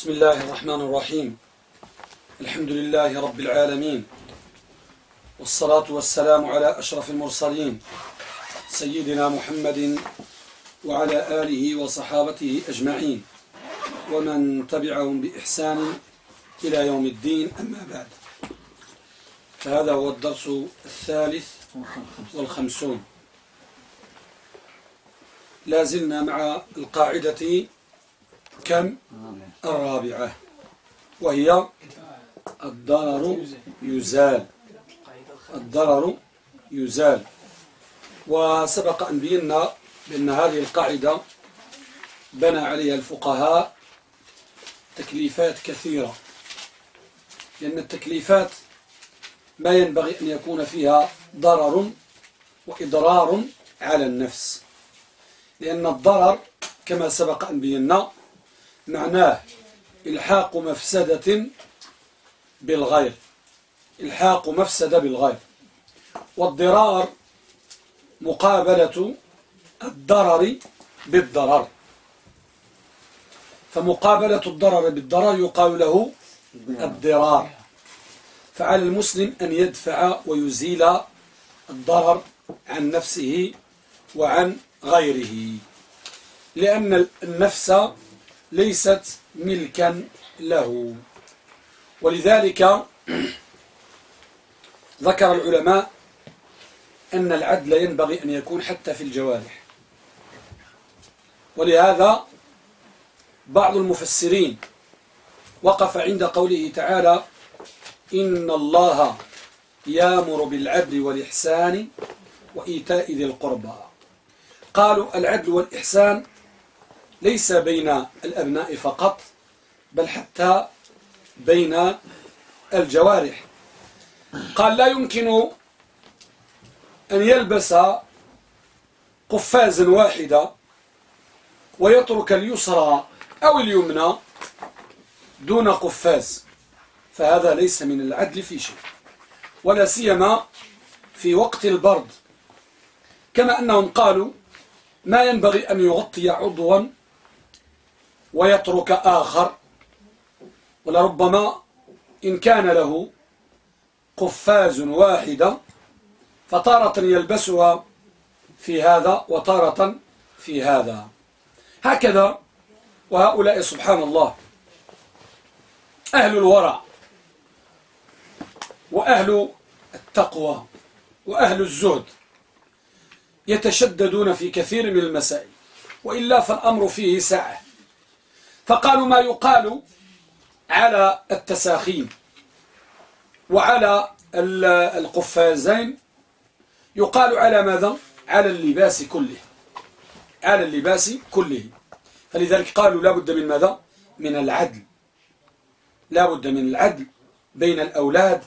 بسم الله الرحمن الرحيم الحمد لله رب العالمين والصلاة والسلام على أشرف المرسلين سيدنا محمد وعلى آله وصحابته أجمعين ومن تبعهم بإحسان إلى يوم الدين أما بعد فهذا هو الدرس الثالث والخمسون لازلنا مع القاعدة كم؟ الرابعة. وهي الضرر يزال. الضرر يزال. وسبق أن بينا بأن هذه القاعدة بنى عليها الفقهاء تكليفات كثيرة. لأن التكليفات ما ينبغي أن يكون فيها ضرر وإضرار على النفس. لأن الضرر كما سبق أن بينا معناه إلحاق مفسدة بالغير إلحاق مفسدة بالغير والضرار مقابلة الضرر بالضرر. فمقابلة الضرر بالضرر يقال له الضرار. فعلى المسلم أن يدفع ويزيل الضرر عن نفسه وعن غيره. لأن النفس ليست ملكا له. ولذلك ذكر العلماء أن العدل ينبغي أن يكون حتى في الجوارح. ولهذا بعض المفسرين وقف عند قوله تعالى إن الله يأمر بالعدل والإحسان وإيتاء ذي القربى. قالوا العدل والإحسان ليس بين الأبناء فقط بل حتى بين الجوارح. قال لا يمكن أن يلبس قفازا واحدة ويترك اليسرى أو اليمنى دون قفاز فهذا ليس من العدل في شيء ولا سيما في وقت البرد. كما أنهم قالوا ما ينبغي أن يغطي عضوا ويترك آخر. ولربما إن كان له قفاز واحدة فطارة يلبسها في هذا وطارة في هذا. هكذا وهؤلاء سبحان الله. أهل الورع وأهل التقوى وأهل الزهد يتشددون في كثير من المسائل. وإلا فالأمر فيه سعة فقالوا ما يقال على التساخين وعلى القفازين يقال على ماذا؟ على اللباس كله. على اللباس كله. فلذلك قالوا لا بد من ماذا؟ من العدل. لا بد من العدل بين الأولاد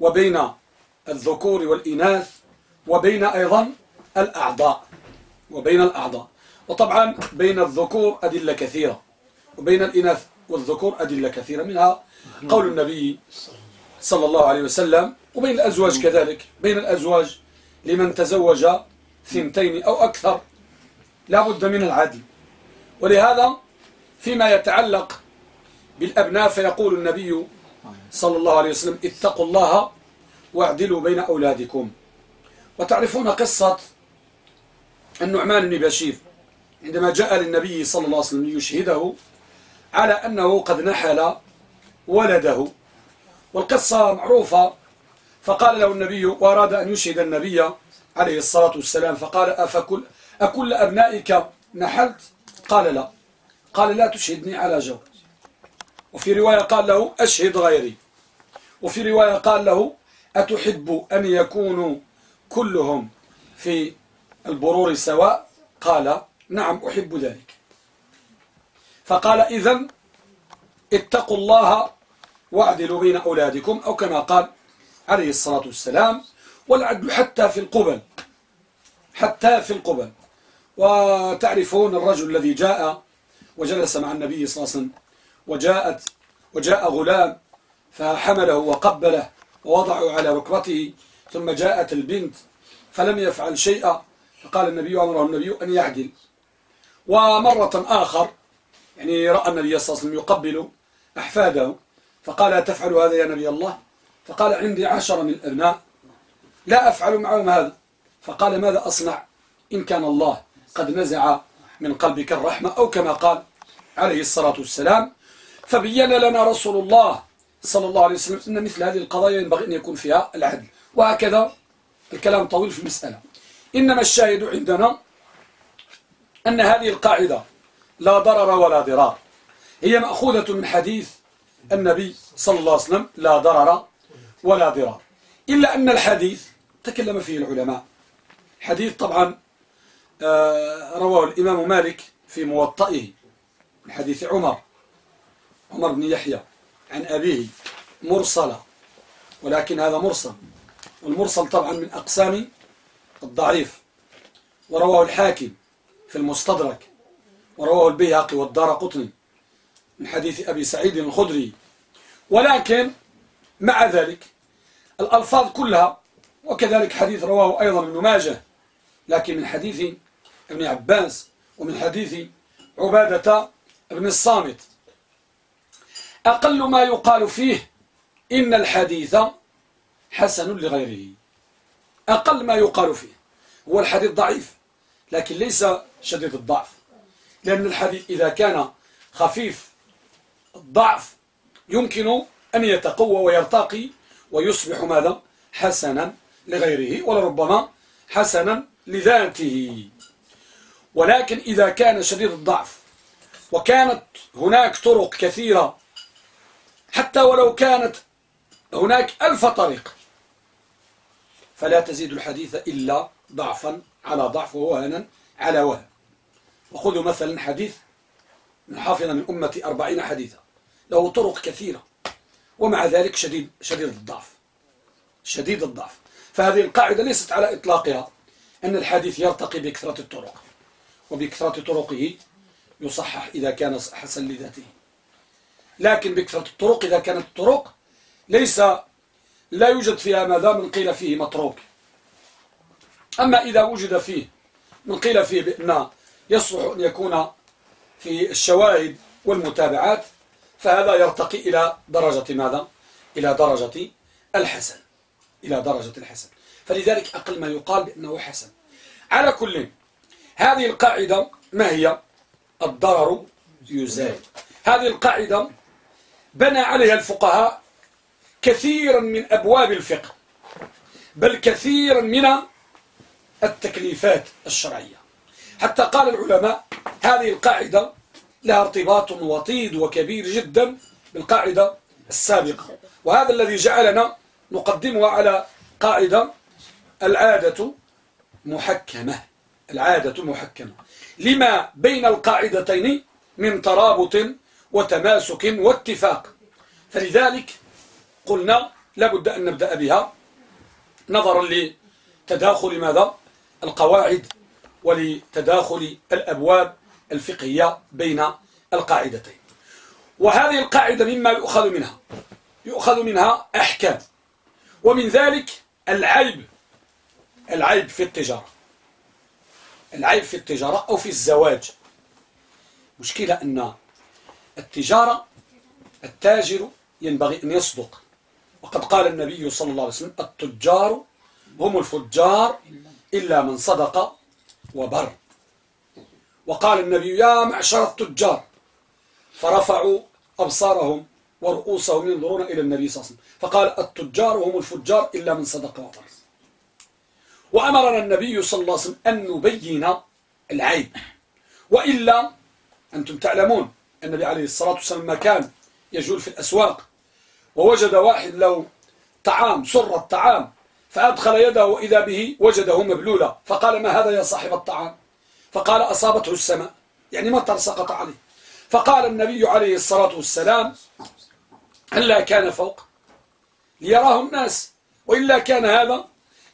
وبين الذكور والإناث وبين أيضا الأعضاء. وبين الأعضاء. وطبعا بين الذكور أدلة كثيرة. وبين الإناث والذكور أدلة كثيرة منها. قول النبي صلى الله عليه وسلم وبين الأزواج كذلك. بين الأزواج لمن تزوج ثنتين أو أكثر لا بد من العدل. ولهذا فيما يتعلق بالأبناء فيقول النبي صلى الله عليه وسلم اتقوا الله واعدلوا بين أولادكم. وتعرفون قصة النعمان بن بشير؟ عندما جاء للنبي صلى الله عليه وسلم ليشهده على أنه قد نحل ولده. والقصة معروفة. فقال له النبي وأراد أن يشهد النبي عليه الصلاة والسلام فقال أفكل أكل أبنائك نحلت؟ قال لا. قال لا تشهدني على جو وفي رواية قال له أشهد غيري. وفي رواية قال له أتحب أن يكونوا كلهم في البرور سواء؟ قال نعم أحب ذلك. فقال إذن اتقوا الله واعدلوا بين أولادكم أو كما قال عليه الصلاة والسلام والعدل حتى في القبل حتى في القبل. وتعرفون الرجل الذي جاء وجلس مع النبي صلى الله عليه وسلم وجاءت وجاء غلام فحمله وقبله ووضعه على ركبته ثم جاءت البنت فلم يفعل شيئا فقال النبي أمره النبي أن يعدل. ومرة آخر يعني رأى النبي صلى الله عليه وسلم يقبل أحفاده فقال أتفعل هذا يا نبي الله؟ فقال عندي عشرة من الأبناء لا أفعل معهم هذا. فقال ماذا أصنع إن كان الله قد نزع من قلبك الرحمة أو كما قال عليه الصلاة والسلام؟ فبين لنا رسول الله صلى الله عليه وسلم أن مثل هذه القضايا ينبغي أن يكون فيها العدل. وهكذا الكلام طويل في المسألة. إنما الشاهد عندنا أن هذه القاعدة لا ضرر ولا ضرار. هي مأخوذة من حديث النبي صلى الله عليه وسلم لا ضرر ولا ضرار. إلا أن الحديث تكلم فيه العلماء. حديث طبعا آه، رواه الإمام مالك في موطئه من حديث عمر. عمر بن يحيى عن أبيه مرسلة ولكن هذا مرسل. والمرسل طبعا من أقسام الضعيف. ورواه الحاكم في المستدرك. ورواه البيهقي والدار قطني من حديث أبي سعيد الخدري. ولكن مع ذلك الألفاظ كلها وكذلك حديث رواه أيضا ابن ماجه لكن من حديث ابن عباس ومن حديث عبادة ابن الصامت. أقل ما يقال فيه إن الحديث حسن لغيره. أقل ما يقال فيه. هو الحديث ضعيف لكن ليس شديد الضعف. لأن الحديث إذا كان خفيف الضعف يمكن أن يتقوى ويرتقي ويصبح ماذا؟ حسنا لغيره ولربما حسنا لذاته. ولكن إذا كان شديد الضعف وكانت هناك طرق كثيرة حتى ولو كانت هناك ألف طريق فلا تزيد الحديث إلا ضعفا على ضعف ووهنا على وهن. وخذوا مثلا حديث من حافظ من أمة أربعين حديثا. له طرق كثيرة ومع ذلك شديد شديد الضعف. شديد الضعف. فهذه القاعدة ليست على إطلاقها أن الحديث يرتقي بكثرة الطرق وبكثرة طرقه يصحح إذا كان حسن لذاته. لكن بكثرة الطرق إذا كانت الطرق ليس لا يوجد فيها ما دام قيل فيه متروك. أما إذا وجد فيه من قيل فيه بأن يصلح أن يكون في الشواهد والمتابعات فهذا يرتقي إلى درجة ماذا؟ إلى درجة الحسن. إلى درجة الحسن. فلذلك أقل ما يقال بأنه حسن. على كل هذه القاعدة ما هي؟ الضرر يزال. هذه القاعدة بنى عليها الفقهاء كثيرا من أبواب الفقه بل كثيرا من التكليفات الشرعية. حتى قال العلماء هذه القاعدة لها ارتباط وطيد وكبير جدا بالقاعدة السابقة. وهذا الذي جعلنا نقدمها على قاعدة العادة محكمة. العادة محكمة. لما بين القاعدتين من ترابط وتماسك واتفاق. فلذلك قلنا لابد أن نبدأ بها. نظرا لتداخل ماذا؟ القواعد ولتداخل الأبواب الفقهية بين القاعدتين. وهذه القاعدة مما يؤخذ منها. يؤخذ منها أحكام. ومن ذلك العيب. العيب في التجارة. العيب في التجارة أو في الزواج. مشكلة أن التجارة التاجر ينبغي أن يصدق. وقد قال النبي صلى الله عليه وسلم التجار هم الفجار إلا من صدق وبر. وقال النبي يا معشر التجار. فرفعوا أبصارهم ورؤوسهم ينظرون إلى النبي صلى الله عليه وسلم. فقال التجار هم الفجار إلا من صدق وبر وأمرنا النبي صلى الله عليه وسلم أن نبين العيب. وإلا أنتم تعلمون النبي عليه الصلاة والسلام ما كان يجول في الأسواق. ووجد واحد له طعام سر الطعام فأدخل يده وإذا به وجده مبلولا. فقال ما هذا يا صاحب الطعام؟ فقال أصابته السماء. يعني مطر سقط عليه. فقال النبي عليه الصلاة والسلام هلا كان فوق ليراه الناس وإلا كان هذا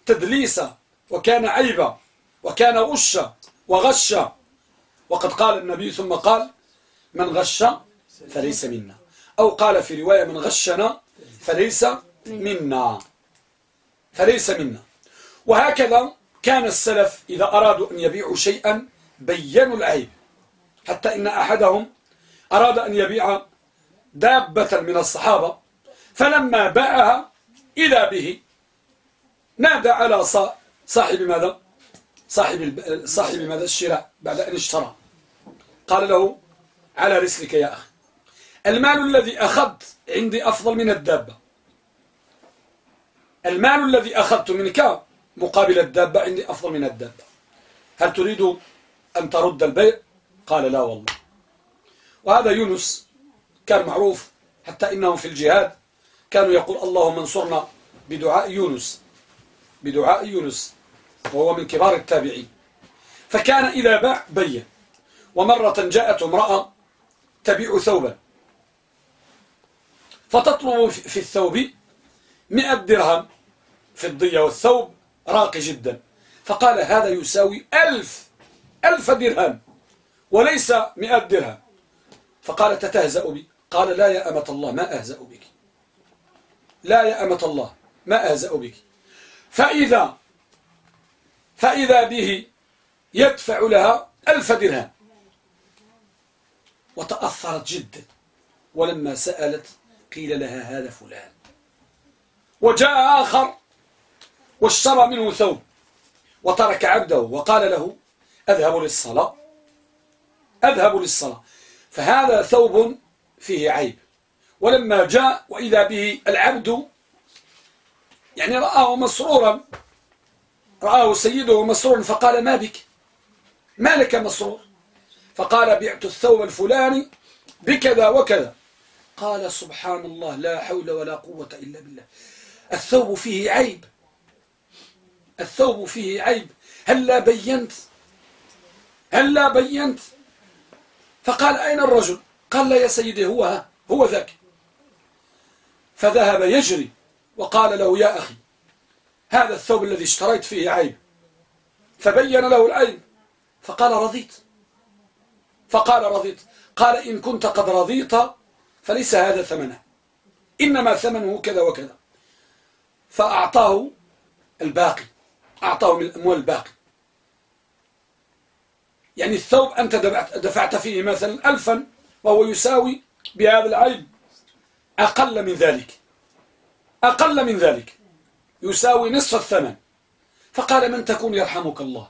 تدليسا وكان عيبا وكان غشا وغشا. وقد قال النبي ثم قال من غش فليس منا. أو قال في رواية من غشنا فليس منا. فليس منا. وهكذا كان السلف إذا أرادوا أن يبيعوا شيئا بينوا العيب. حتى إن أحدهم أراد أن يبيع دابة من الصحابة فلما باعها إذا به نادى على صاحب ماذا؟ صاحب صاحب ماذا؟ الشراء بعد أن اشترى. قال له على رسلك يا أخي. المال الذي أخذت عندي أفضل من الدابة. المال الذي أخذت منك مقابل الدابة عندي أفضل من الدابة. هل تريد أن ترد البيع؟ قال لا والله. وهذا يونس كان معروف حتى إنهم في الجهاد كانوا يقول اللهم انصرنا بدعاء يونس بدعاء يونس وهو من كبار التابعين. فكان إذا باع بين ومرة جاءت امرأة تبيع ثوبا. فتطلب في الثوب مئة درهم في الضية والثوب راقي جدا. فقال هذا يساوي ألف ألف درهم وليس مئة درهم. فقال تتهزأ بي؟ قال لا يا أمة الله ما أهزأ بك. لا يا أمة الله ما أهزأ بك. فإذا فإذا به يدفع لها ألف درهم. وتأثرت جدا. ولما سألت قيل لها هذا فلان. وجاء آخر واشترى منه ثوب وترك عبده وقال له أذهب للصلاة أذهب للصلاة. فهذا ثوب فيه عيب. ولما جاء وإذا به العبد يعني رآه مسرورا رآه سيده مسرورا فقال ما بك؟ ما لك مسرور؟ فقال بعت الثوب الفلاني بكذا وكذا. قال سبحان الله لا حول ولا قوة إلا بالله. الثوب فيه عيب. الثوب فيه عيب. هل لا بينت؟ هل لا بينت؟ فقال أين الرجل؟ قال لا يا سيدي هو هو ذاك. فذهب يجري وقال له يا أخي هذا الثوب الذي اشتريت فيه عيب. فبين له العيب. فقال رضيت. فقال رضيت. قال إن كنت قد رضيت فليس هذا ثمنه. إنما ثمنه كذا وكذا. فأعطاه الباقي. أعطاه من الأموال الباقي. يعني الثوب أنت دفعت فيه مثلا ألفا وهو يساوي بهذا العيب أقل من ذلك. أقل من ذلك. يساوي نصف الثمن. فقال من تكون يرحمك الله؟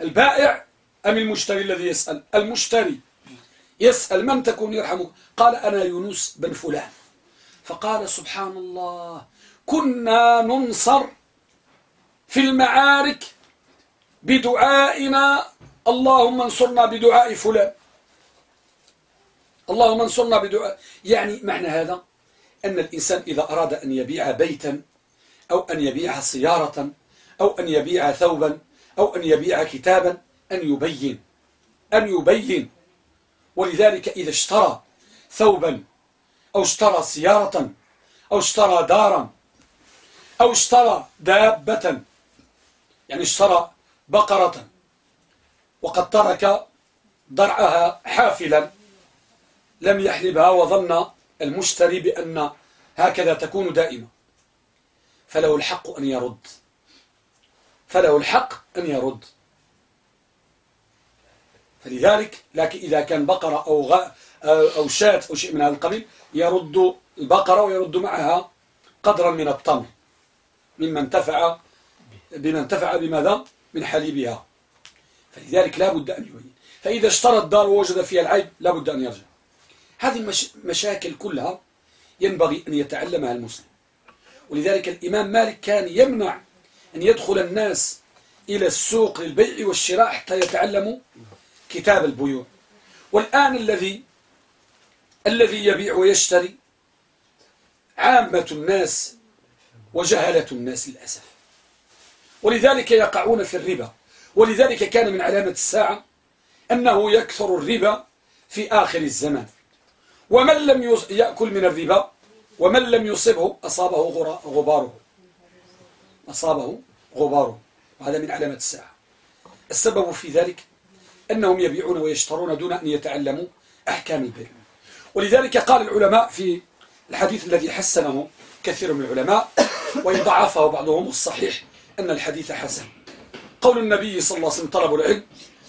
البائع أم المشتري الذي يسأل؟ المشتري يسأل من تكون يرحمك؟ قال أنا يونس بن فلان. فقال سبحان الله كنا ننصر في المعارك بدعائنا اللهم انصرنا بدعاء فلان. اللهم انصرنا بدعاء. يعني معنى هذا أن الإنسان إذا أراد أن يبيع بيتا أو أن يبيع سيارة أو أن يبيع ثوبا أو أن يبيع كتابا أن يبين أن يبين. ولذلك إذا اشترى ثوبا أو اشترى سيارة أو اشترى دارا أو اشترى دابة. يعني اشترى بقرة. وقد ترك ضرعها حافلا. لم يحلبها وظن المشتري بأن هكذا تكون دائما فله الحق أن يرد. فله الحق أن يرد. فلذلك لكن إذا كان بقرة أو, غ... أو شاة أو شيء من هذا القبيل يرد البقرة ويرد معها قدرا من التمر مما انتفع بما انتفع بماذا؟ من حليبها. فلذلك لا بد أن يبين. فإذا اشترى الدار ووجد فيها العيب لا بد أن يرجع. هذه المشاكل كلها ينبغي أن يتعلمها المسلم. ولذلك الإمام مالك كان يمنع أن يدخل الناس إلى السوق للبيع والشراء حتى يتعلموا كتاب البيوع. والآن الذي الذي يبيع ويشتري عامة الناس وجهلة الناس للأسف. ولذلك يقعون في الربا. ولذلك كان من علامة الساعة أنه يكثر الربا في آخر الزمان. ومن لم يأكل من الربا ومن لم يصبه أصابه غباره. أصابه غباره. وهذا من علامة الساعة. السبب في ذلك أنهم يبيعون ويشترون دون أن يتعلموا أحكام البيع. ولذلك قال العلماء في الحديث الذي حسنه كثير من العلماء وإن ضعفه بعضهم الصحيح أن الحديث حسن. قول النبي صلى الله عليه وسلم طلب العلم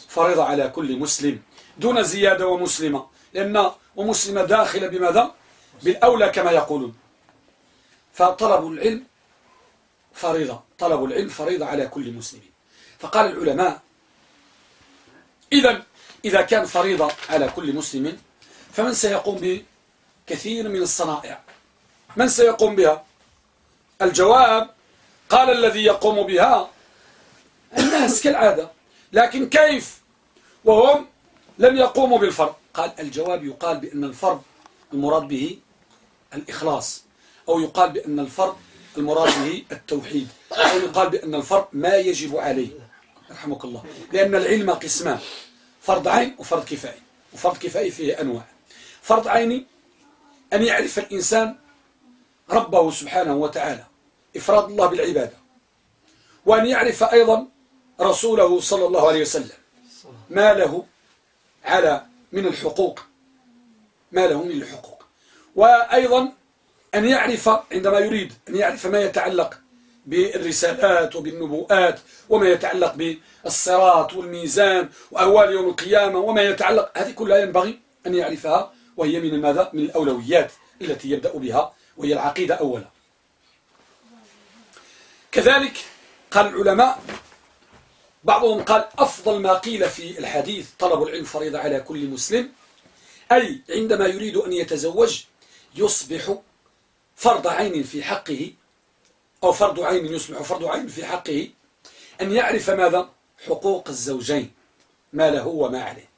فرض على كل مسلم دون زيادة ومسلمة. لأن ومسلمة داخلة بماذا؟ بالأولى كما يقولون. فطلب العلم فريضة طلب العلم فريضة على كل مسلم. فقال العلماء إذا إذا كان فريضة على كل مسلم فمن سيقوم بكثير من الصنائع. من سيقوم بها؟ الجواب قال الذي يقوم بها الناس كالعادة لكن كيف؟ وهم لم يقوموا بالفرض. قال الجواب يقال بأن الفرض المراد به الإخلاص أو يقال بأن الفرض المراد به التوحيد أو يقال بأن الفرض ما يجب عليه. رحمك الله. لأن العلم قسمان فرض عين وفرض كفائي وفرض كفائي فيه أنواع. فرض عيني أن يعرف الإنسان ربه سبحانه وتعالى إفراد الله بالعبادة وأن يعرف أيضا رسوله صلى الله عليه وسلم ما له على من الحقوق ما له من الحقوق وأيضا أن يعرف عندما يريد أن يعرف ما يتعلق بالرسالات وبالنبوءات وما يتعلق بالصراط والميزان وأهوال يوم القيامة وما يتعلق هذه كلها ينبغي أن يعرفها وهي من ماذا؟ من الأولويات التي يبدأ بها وهي العقيدة أولا. كذلك قال العلماء بعضهم قال أفضل ما قيل في الحديث طلب العلم فريضة على كل مسلم أي عندما يريد أن يتزوج يصبح فرض عين في حقه أو فرض عين يصبح فرض عين في حقه أن يعرف ماذا؟ حقوق الزوجين ما له وما عليه.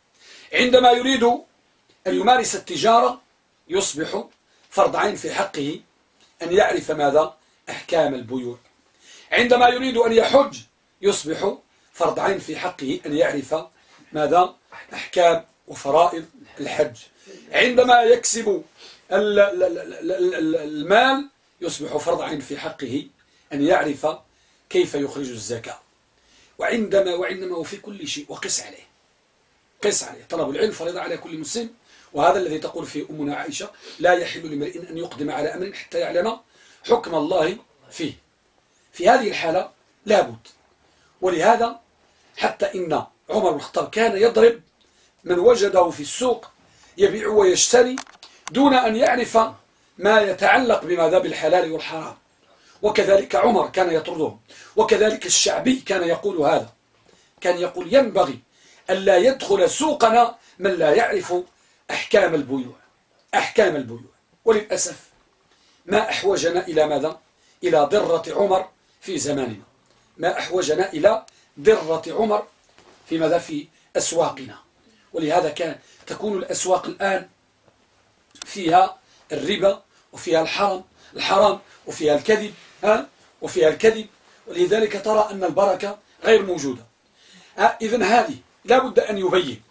عندما يريد أن يمارس التجارة يصبح فرض عين في حقه أن يعرف ماذا؟ أحكام البيوع. عندما يريد أن يحج يصبح فرض عين في حقه أن يعرف ماذا؟ أحكام وفرائض الحج. عندما يكسب المال يصبح فرض عين في حقه أن يعرف كيف يخرج الزكاة. وعندما وعندما وفي كل شيء وقس عليه. قس عليه. طلب العلم فريضة على كل مسلم. وهذا الذي تقول فيه أمنا عائشة لا يحل لمرئ أن يقدم على أمر حتى يعلم حكم الله فيه. في هذه الحالة لابد. ولهذا حتى إن عمر بن الخطاب كان يضرب من وجده في السوق يبيع ويشتري دون أن يعرف ما يتعلق بماذا بالحلال والحرام. وكذلك عمر كان يطردهم وكذلك الشعبي كان يقول هذا. كان يقول ينبغي ألا يدخل سوقنا من لا يعرف أحكام البيوع أحكام البيوع. وللأسف ما أحوجنا إلى ماذا؟ إلى ضرة عمر في زماننا. ما أحوجنا إلى ضرة عمر في ماذا؟ في أسواقنا. ولهذا كان تكون الأسواق الآن فيها الربا وفيها الحرام الحرام وفيها الكذب ها؟ وفيها الكذب. ولذلك ترى أن البركة غير موجودة. إذن هذه لا بد أن يبين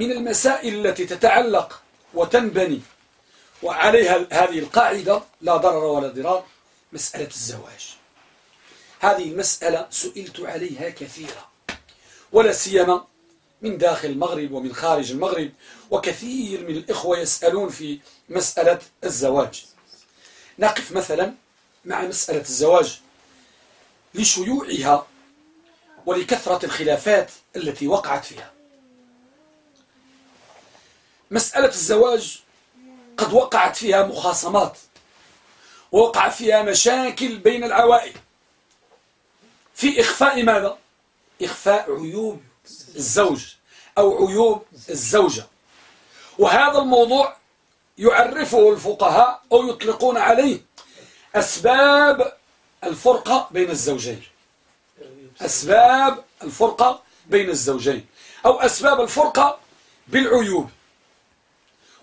من المسائل التي تتعلق وتنبني وعليها هذه القاعدة لا ضرر ولا ضرار مسألة الزواج. هذه المسألة سئلت عليها كثيرا ولا سيما من داخل المغرب ومن خارج المغرب وكثير من الإخوة يسألون في مسألة الزواج. نقف مثلا مع مسألة الزواج لشيوعها ولكثرة الخلافات التي وقعت فيها. مسألة الزواج قد وقعت فيها مخاصمات ووقع فيها مشاكل بين العوائل. في إخفاء ماذا؟ إخفاء عيوب الزوج أو عيوب الزوجة. وهذا الموضوع يعرفه الفقهاء أو يطلقون عليه أسباب الفرقة بين الزوجين. أسباب الفرقة بين الزوجين أو أسباب الفرقة بالعيوب.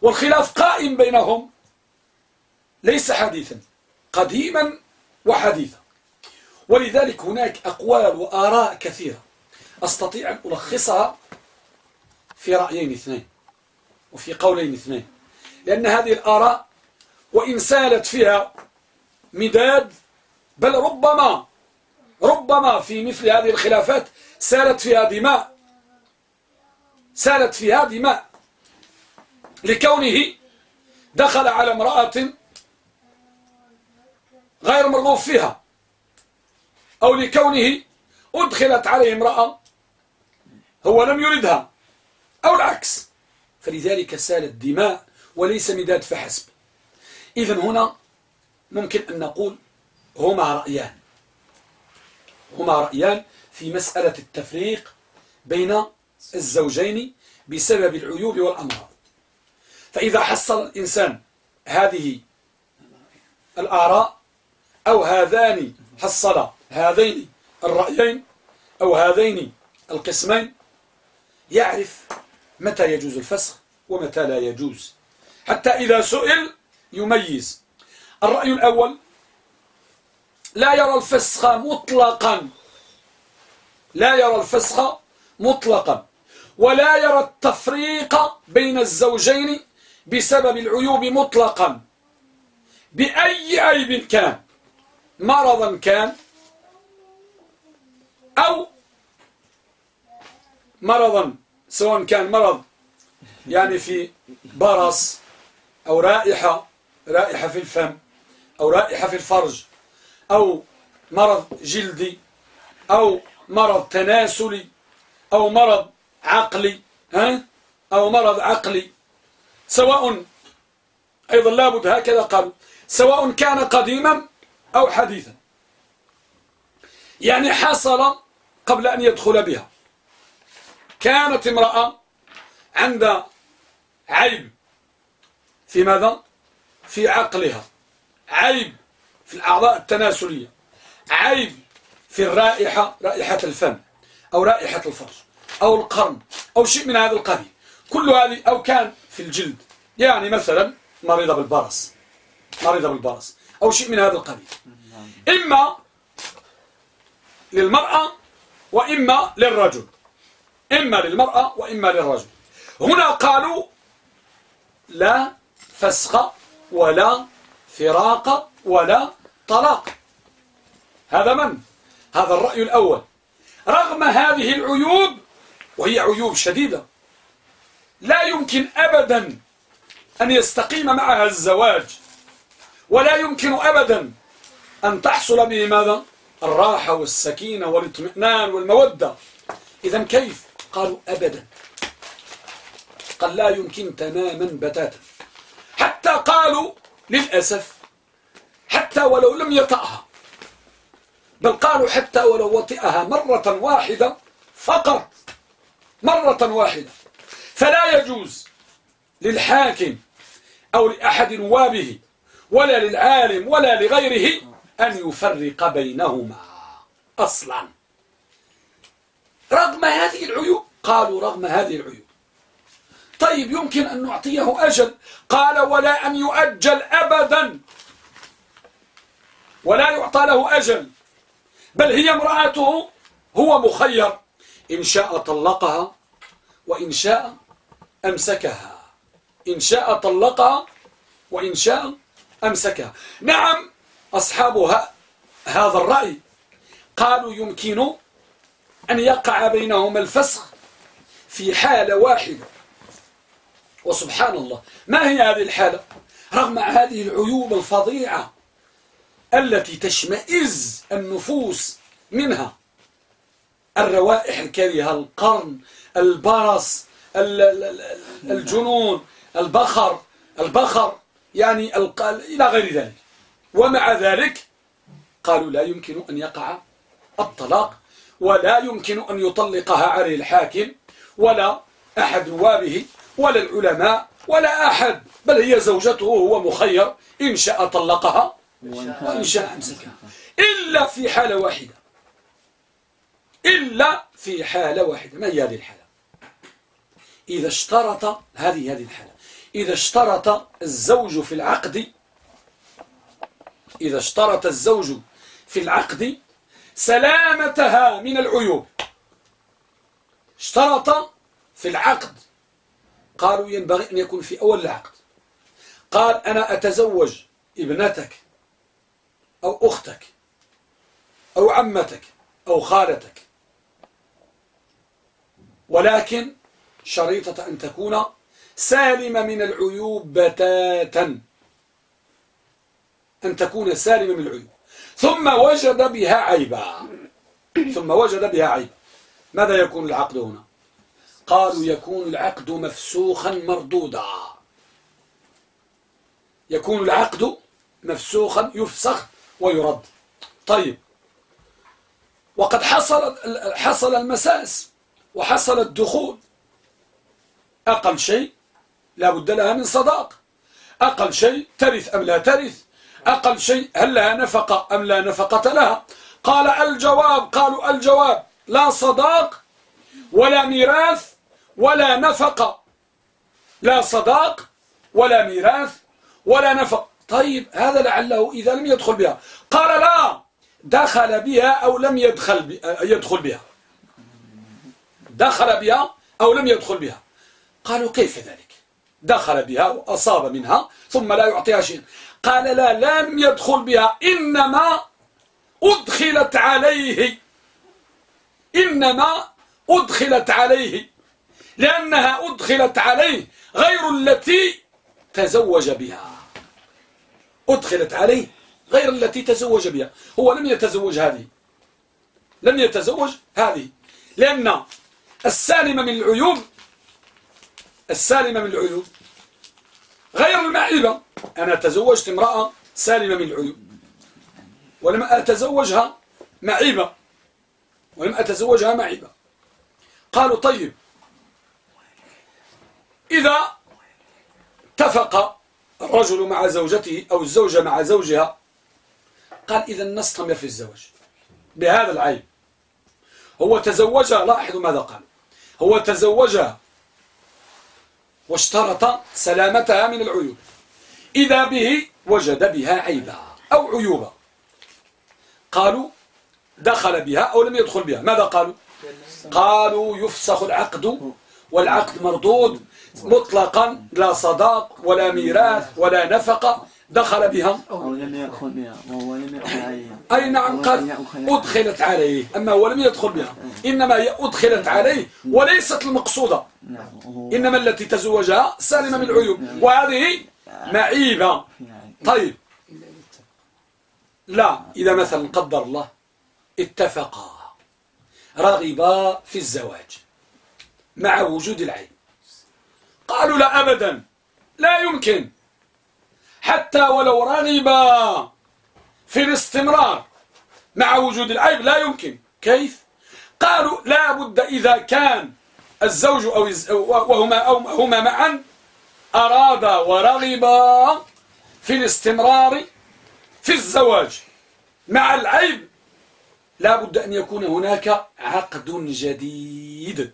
والخلاف قائم بينهم. ليس حديثا قديما وحديثا. ولذلك هناك أقوال وآراء كثيرة أستطيع أن ألخصها في رأيين اثنين وفي قولين اثنين. لأن هذه الآراء وإن سالت فيها مداد بل ربما ربما في مثل هذه الخلافات سالت فيها دماء سالت فيها دماء. لكونه دخل على امرأة غير مرغوب فيها أو لكونه أدخلت عليه امرأة هو لم يردها أو العكس. فلذلك سالت دماء وليس مداد فحسب. إذا هنا ممكن أن نقول هما رأيان. هما رأيان في مسألة التفريق بين الزوجين بسبب العيوب والأمراض. فإذا حصل الإنسان هذه الآراء أو هذان حصل هذين الرأيين أو هذين القسمين يعرف متى يجوز الفسخ ومتى لا يجوز. حتى إذا سئل يميز. الرأي الأول لا يرى الفسخ مطلقا. لا يرى الفسخ مطلقا. ولا يرى التفريق بين الزوجين بسبب العيوب مطلقا. بأي عيب كان؟ مرضا كان؟ أو مرضا سواء كان مرض يعني في برص أو رائحة رائحة في الفم أو رائحة في الفرج أو مرض جلدي أو مرض تناسلي أو مرض عقلي ها؟ أو مرض عقلي. سواء أيضا لابد هكذا قالوا سواء كان قديما أو حديثا. يعني حصل قبل أن يدخل بها. كانت امرأة عند عيب في ماذا؟ في عقلها. عيب في الأعضاء التناسلية. عيب في الرائحة رائحة الفم أو رائحة الفرج أو القرن أو شيء من هذا القبيل. كل هذه أو كان في الجلد. يعني مثلا مريضة بالبرص. مريضة بالبرص. أو شيء من هذا القبيل. إما للمرأة وإما للرجل. إما للمرأة وإما للرجل. هنا قالوا لا فسخ ولا فراق ولا طلاق. هذا من؟ هذا الرأي الأول. رغم هذه العيوب وهي عيوب شديدة لا يمكن أبدا أن يستقيم معها الزواج ولا يمكن أبدا أن تحصل به ماذا؟ الراحة والسكينة والإطمئنان والمودة إذا كيف؟ قالوا أبدا قال لا يمكن تماما بتاتا حتى قالوا للأسف حتى ولو لم يطأها بل قالوا حتى ولو وطئها مرة واحدة فقط مرة واحدة فلا يجوز للحاكم أو لأحد نوابه ولا للعالم ولا لغيره أن يفرق بينهما أصلا. رغم هذه العيوب قالوا رغم هذه العيوب. طيب يمكن أن نعطيه أجل. قال ولا أن يؤجل أبدا. ولا يعطى له أجل. بل هي امرأته هو مخير. إن شاء طلقها وإن شاء أمسكها. إن شاء طلقها وإن شاء أمسكها. نعم أصحاب هذا الرأي قالوا يمكن أن يقع بينهما الفسخ في حالة واحدة. وسبحان الله ما هي هذه الحالة؟ رغم هذه العيوب الفظيعة التي تشمئز النفوس منها الروائح الكريهة القرن البرص الجنون البخر البخر يعني إلى غير ذلك. ومع ذلك قالوا لا يمكن أن يقع الطلاق ولا يمكن أن يطلقها عليه الحاكم ولا أحد نوابه ولا العلماء ولا أحد بل هي زوجته وهو مخير إن شاء طلقها وإن شاء أمسكها. إلا في حالة واحدة. إلا في حالة واحدة. ما هي هذه الحالة؟ إذا اشترط هذه هذه الحالة. إذا اشترط الزوج في العقد إذا اشترط الزوج في العقد سلامتها من العيوب. اشترط في العقد. قالوا ينبغي أن يكون في أول العقد. قال أنا أتزوج ابنتك أو أختك أو عمتك أو خالتك. ولكن شريطة أن تكون سالمة من العيوب بتاتا. أن تكون سالمة من العيوب. ثم وجد بها عيبا. ثم وجد بها عيبا. ماذا يكون العقد هنا؟ قالوا يكون العقد مفسوخا مردودا. يكون العقد مفسوخا يفسخ ويرد. طيب. وقد حصل حصل المساس وحصل الدخول. أقل شيء لا بد لها من صداق. أقل شيء ترث أم لا ترث. أقل شيء هل لها نفقة أم لا نفقة لها. قال الجواب قالوا الجواب لا صداق ولا ميراث ولا نفقة. لا صداق ولا ميراث ولا نفق طيب هذا لعله إذا لم يدخل بها. قال لا دخل بها أو لم يدخل يدخل بها. دخل بها أو لم يدخل بها. قالوا كيف ذلك؟ دخل بها وأصاب منها ثم لا يعطيها شيء. قال لا لم يدخل بها إنما أدخلت عليه. إنما أدخلت عليه. لأنها أدخلت عليه غير التي تزوج بها. أدخلت عليه غير التي تزوج بها. هو لم يتزوج هذه. لم يتزوج هذه. لأن السالم من العيوب السالمة من العيوب. غير المعيبة أنا تزوجت امرأة سالمة من العيوب. ولم أتزوجها معيبة ولم أتزوجها معيبة قالوا طيب. إذا اتفق الرجل مع زوجته أو الزوجة مع زوجها قال إذا نستمر في الزواج. بهذا العيب. هو تزوجها لاحظوا ماذا قال. هو تزوجها واشترط سلامتها من العيوب. إذا به وجد بها عيبا أو عيوبا. قالوا دخل بها أو لم يدخل بها. ماذا قالوا؟ قالوا يفسخ العقد والعقد مردود مطلقا. لا صداق ولا ميراث ولا نفقة. دخل بها أو لم يدخل بها وهو لم يدخل عليها أي نعم قال أدخلت عليه. أما هو لم يدخل بها. إنما هي أدخلت عليه وليست المقصودة. نعم، إنما التي تزوجها سالمة من العيوب. نعم. وهذه معيبة. طيب. لا إذا مثلا قدر الله اتفقا رغبا في الزواج مع وجود العيب قالوا لا أبدا. لا يمكن. حتى ولو رغبا في الاستمرار مع وجود العيب لا يمكن. كيف؟ قالوا لا بد إذا كان الزوج أو وهما أو هما معا أرادا ورغبا في الاستمرار في الزواج مع العيب لا بد أن يكون هناك عقد جديد.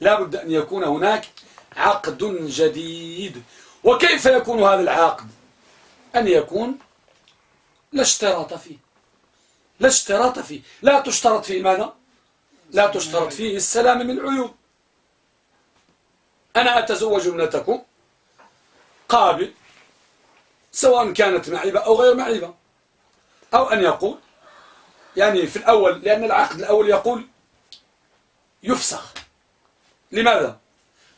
لا بد أن يكون هناك عقد جديد. وكيف يكون هذا العقد أن يكون لا اشتراط فيه. لا اشتراط فيه. لا تشترط فيه ماذا؟ لا تشترط فيه السلام من العيوب أنا أتزوج ابنتكم قابل سواء كانت معيبة أو غير معيبة. أو أن يقول يعني في الأول لأن العقد الأول يقول يفسخ. لماذا؟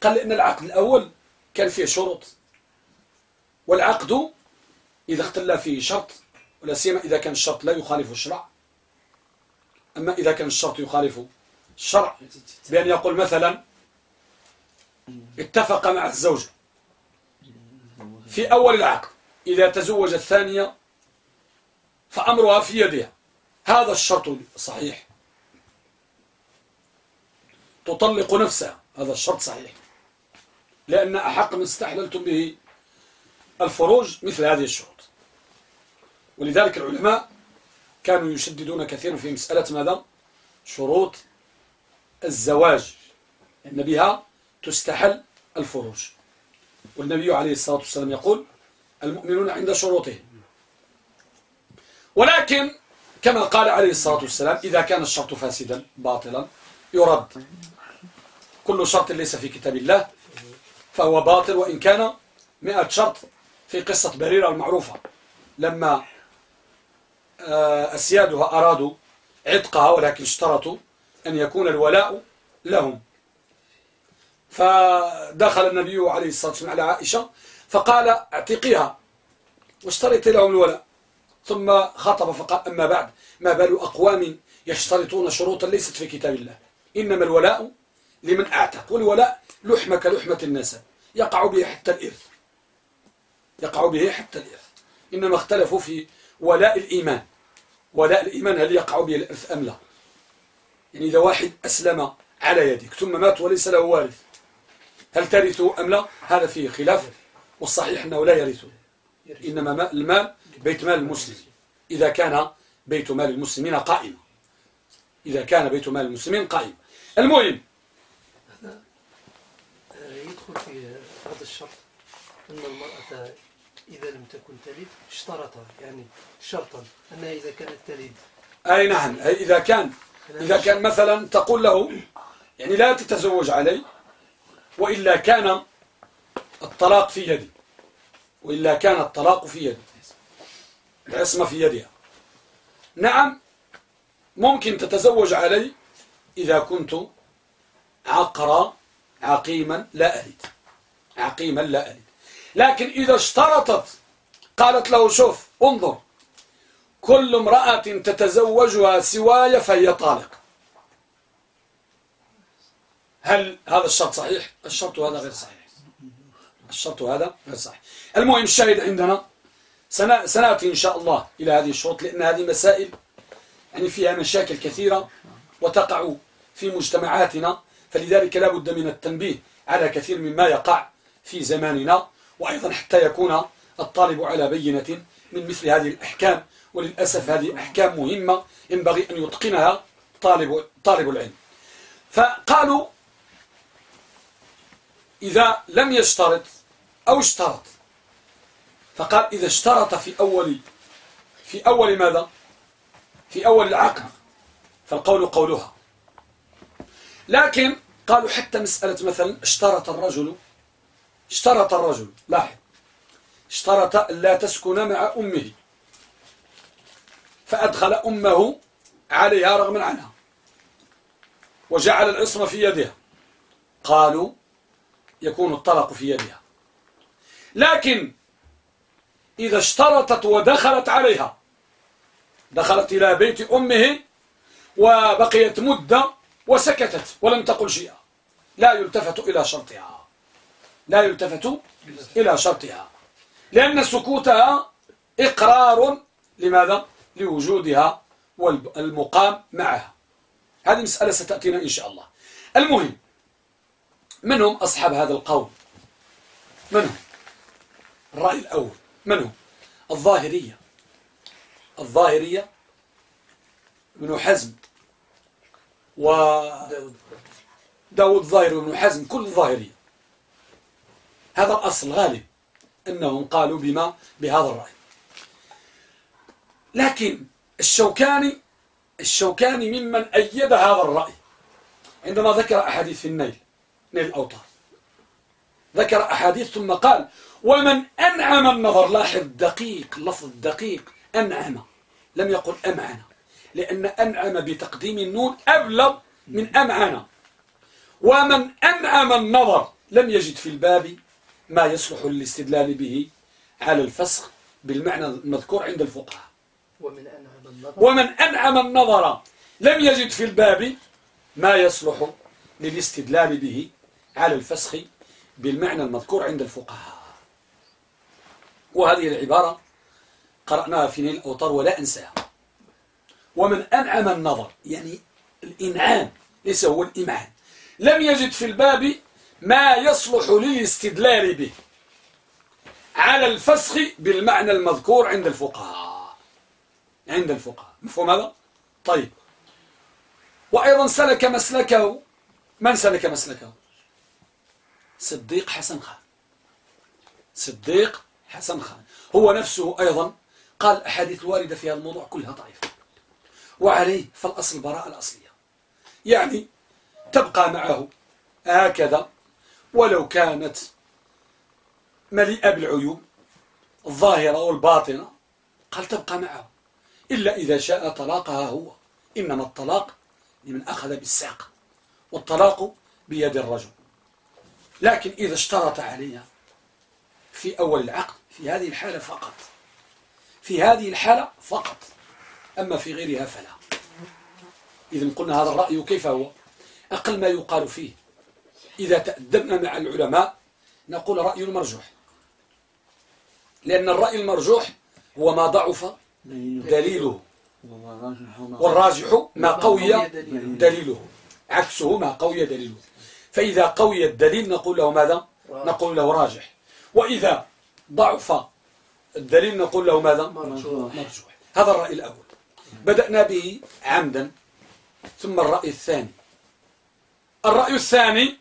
قال لأن العقد الأول كان فيه شروط. والعقد إذا اختل فيه شرط ولا سيما إذا كان الشرط لا يخالف الشرع. أما إذا كان الشرط يخالف الشرع بأن يقول مثلا اتفق مع الزوج في أول العقد إذا تزوج الثانية فأمرها في يدها. هذا الشرط صحيح. تطلق نفسها هذا الشرط صحيح. لأن أحق من استحللتم به الفروج مثل هذه الشروط. ولذلك العلماء كانوا يشددون كثيرا في مسألة ماذا؟ شروط الزواج. أن بها تستحل الفروج. والنبي عليه الصلاة والسلام يقول المؤمنون عند شروطهم. ولكن كما قال عليه الصلاة والسلام إذا كان الشرط فاسدا باطلا يرد. كل شرط ليس في كتاب الله فهو باطل وإن كان مئة شرط في قصة بريرة المعروفة. لما آه، أسيادها أرادوا عتقها ولكن اشترطوا أن يكون الولاء لهم. فدخل النبي عليه الصلاة والسلام على عائشة فقال اعتقيها. واشترط لهم الولاء. ثم خطب فقال أما بعد ما بال أقوام يشترطون شروطا ليست في كتاب الله. إنما الولاء لمن أعتق والولاء لحمة كلحمة النسب يقع به حتى الإرث. يقع به حتى الإرث. إنما اختلفوا في ولاء الإيمان. ولاء الإيمان هل يقع به الإرث أم لا؟ يعني إذا واحد أسلم على يدك ثم مات وليس له وارث هل ترثه أم لا؟ هذا فيه خلاف والصحيح أنه لا يرثه. إنما المال بيت مال المسلم. إذا كان بيت مال المسلمين قائما إذا كان بيت مال المسلمين قائما المهم يدخل في هذا الشرط. أن المرأة إذا لم تكن تلد اشترط يعني شرطا أنها إذا كانت تلد. أي نعم إذا كان إذا كان مثلا تقول له يعني لا تتزوج علي وإلا كان الطلاق في يدي وإلا كان الطلاق في يدي العصمة في يدها. نعم ممكن تتزوج علي إذا كنت عقرا عقيما لا ألد عقيما لا ألد. لكن إذا اشترطت قالت له شوف انظر. كل امرأة تتزوجها سواي فهي طالق هل هذا الشرط صحيح؟ الشرط هذا غير صحيح. الشرط هذا غير صحيح. المهم الشاهد عندنا سنأتي إن شاء الله إلى هذه الشروط لأن هذه مسائل يعني فيها مشاكل كثيرة وتقع في مجتمعاتنا فلذلك لا بد من التنبيه على كثير مما يقع في زماننا. وأيضا حتى يكون الطالب على بينة من مثل هذه الأحكام وللأسف هذه أحكام مهمة ينبغي أن يتقنها طالب, طالب العلم. فقالوا إذا لم يشترط أو اشترط فقال إذا اشترط في أول في أول ماذا؟ في أول العقد فالقول قولها. لكن قالوا حتى مسألة مثلا اشترط الرجل اشترط الرجل لاحظ. اشترط لا تسكن مع أمه. فأدخل أمه عليها رغم عنها. وجعل العصمة في يدها. قالوا يكون الطلق في يدها. لكن إذا اشترطت ودخلت عليها دخلت إلى بيت أمه وبقيت مدة وسكتت ولم تقل شيئا. لا يلتفت إلى شرطها. لا يلتفت إلى شرطها. لأن سكوتها إقرار لماذا؟ لوجودها والمقام معها. هذه مسألة ستأتينا إن شاء الله. المهم من هم أصحاب هذا القول؟ من هم الرأي الأول من هم الظاهرية. الظاهرية ابن حزم و داود. ظاهر وابن حزم كل الظاهرية هذا الأصل غالب أنهم قالوا بما بهذا الرأي. لكن الشوكاني الشوكاني ممن أيد هذا الرأي. عندما ذكر أحاديث في النيل نيل الأوطار ذكر أحاديث ثم قال ومن أنعم النظر لاحظ دقيق لفظ دقيق أنعم. لم يقل أمعن لأن أنعم بتقديم النون أبلغ من أمعن. ومن أنعم النظر لم يجد في الباب ما يصلح للاستدلال به على الفسخ بالمعنى المذكور عند الفقهاء. ومن أنعم النظر. ومن أنعم النظر. لم يجد في الباب ما يصلح للاستدلال به على الفسخ بالمعنى المذكور عند الفقهاء. وهذه العبارة قرأناها في نيل الأوطار ولا أنساها. ومن أنعم النظر يعني الإنعام ليس هو الإمعان. لم يجد في الباب ما يصلح للاستدلال به. على الفسخ بالمعنى المذكور عند الفقهاء. عند الفقهاء. مفهوم هذا؟ طيب. وأيضا سلك مسلكه. من سلك مسلكه؟ صديق حسن خان. صديق حسن خان. هو نفسه أيضا قال الأحاديث الواردة في هذا الموضوع كلها ضعيفة. وعليه فالأصل البراءة الأصلية. يعني تبقى معه هكذا ولو كانت مليئة بالعيوب الظاهرة والباطنة قال تبقى معه. إلا إذا شاء طلاقها هو. إنما الطلاق لمن أخذ بالساق والطلاق بيد الرجل. لكن إذا اشترط عليها في أول العقد في هذه الحالة فقط. في هذه الحالة فقط. أما في غيرها فلا. إذا قلنا هذا الرأي كيف هو؟ أقل ما يقال فيه. إذا تأدبنا مع العلماء نقول رأي مرجوح لأن الرأي المرجوح هو ما ضعف دليله. والراجح ما قوي دليله. عكسه ما قوي دليله. فإذا قوي الدليل نقول له ماذا؟ نقول له راجح. وإذا ضعف الدليل نقول له ماذا؟ مرجوح. هذا الرأي الأول. بدأنا به عمدا. ثم الرأي الثاني. الرأي الثاني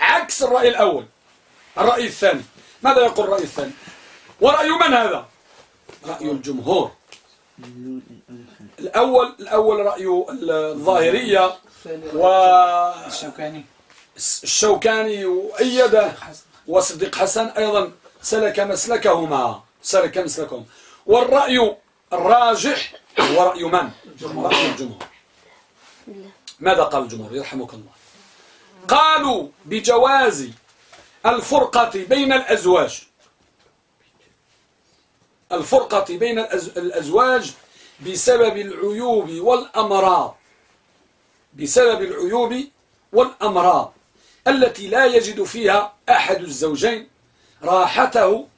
عكس الرأي الأول. الرأي الثاني. ماذا يقول الرأي الثاني؟ ورأي من هذا؟ رأي الجمهور. الأول الأول رأي الظاهرية الشوكاني. والشوكاني وأيده وصديق حسن أيضا سلك مسلكهما. سلك مسلكهم. والرأي الراجح هو رأي من؟ رأي الجمهور. ماذا قال الجمهور؟ يرحمك الله. قالوا بجواز الفرقة بين الأزواج. الفرقة بين الأزواج بسبب العيوب والأمراض. بسبب العيوب والأمراض. التي لا يجد فيها أحد الزوجين راحته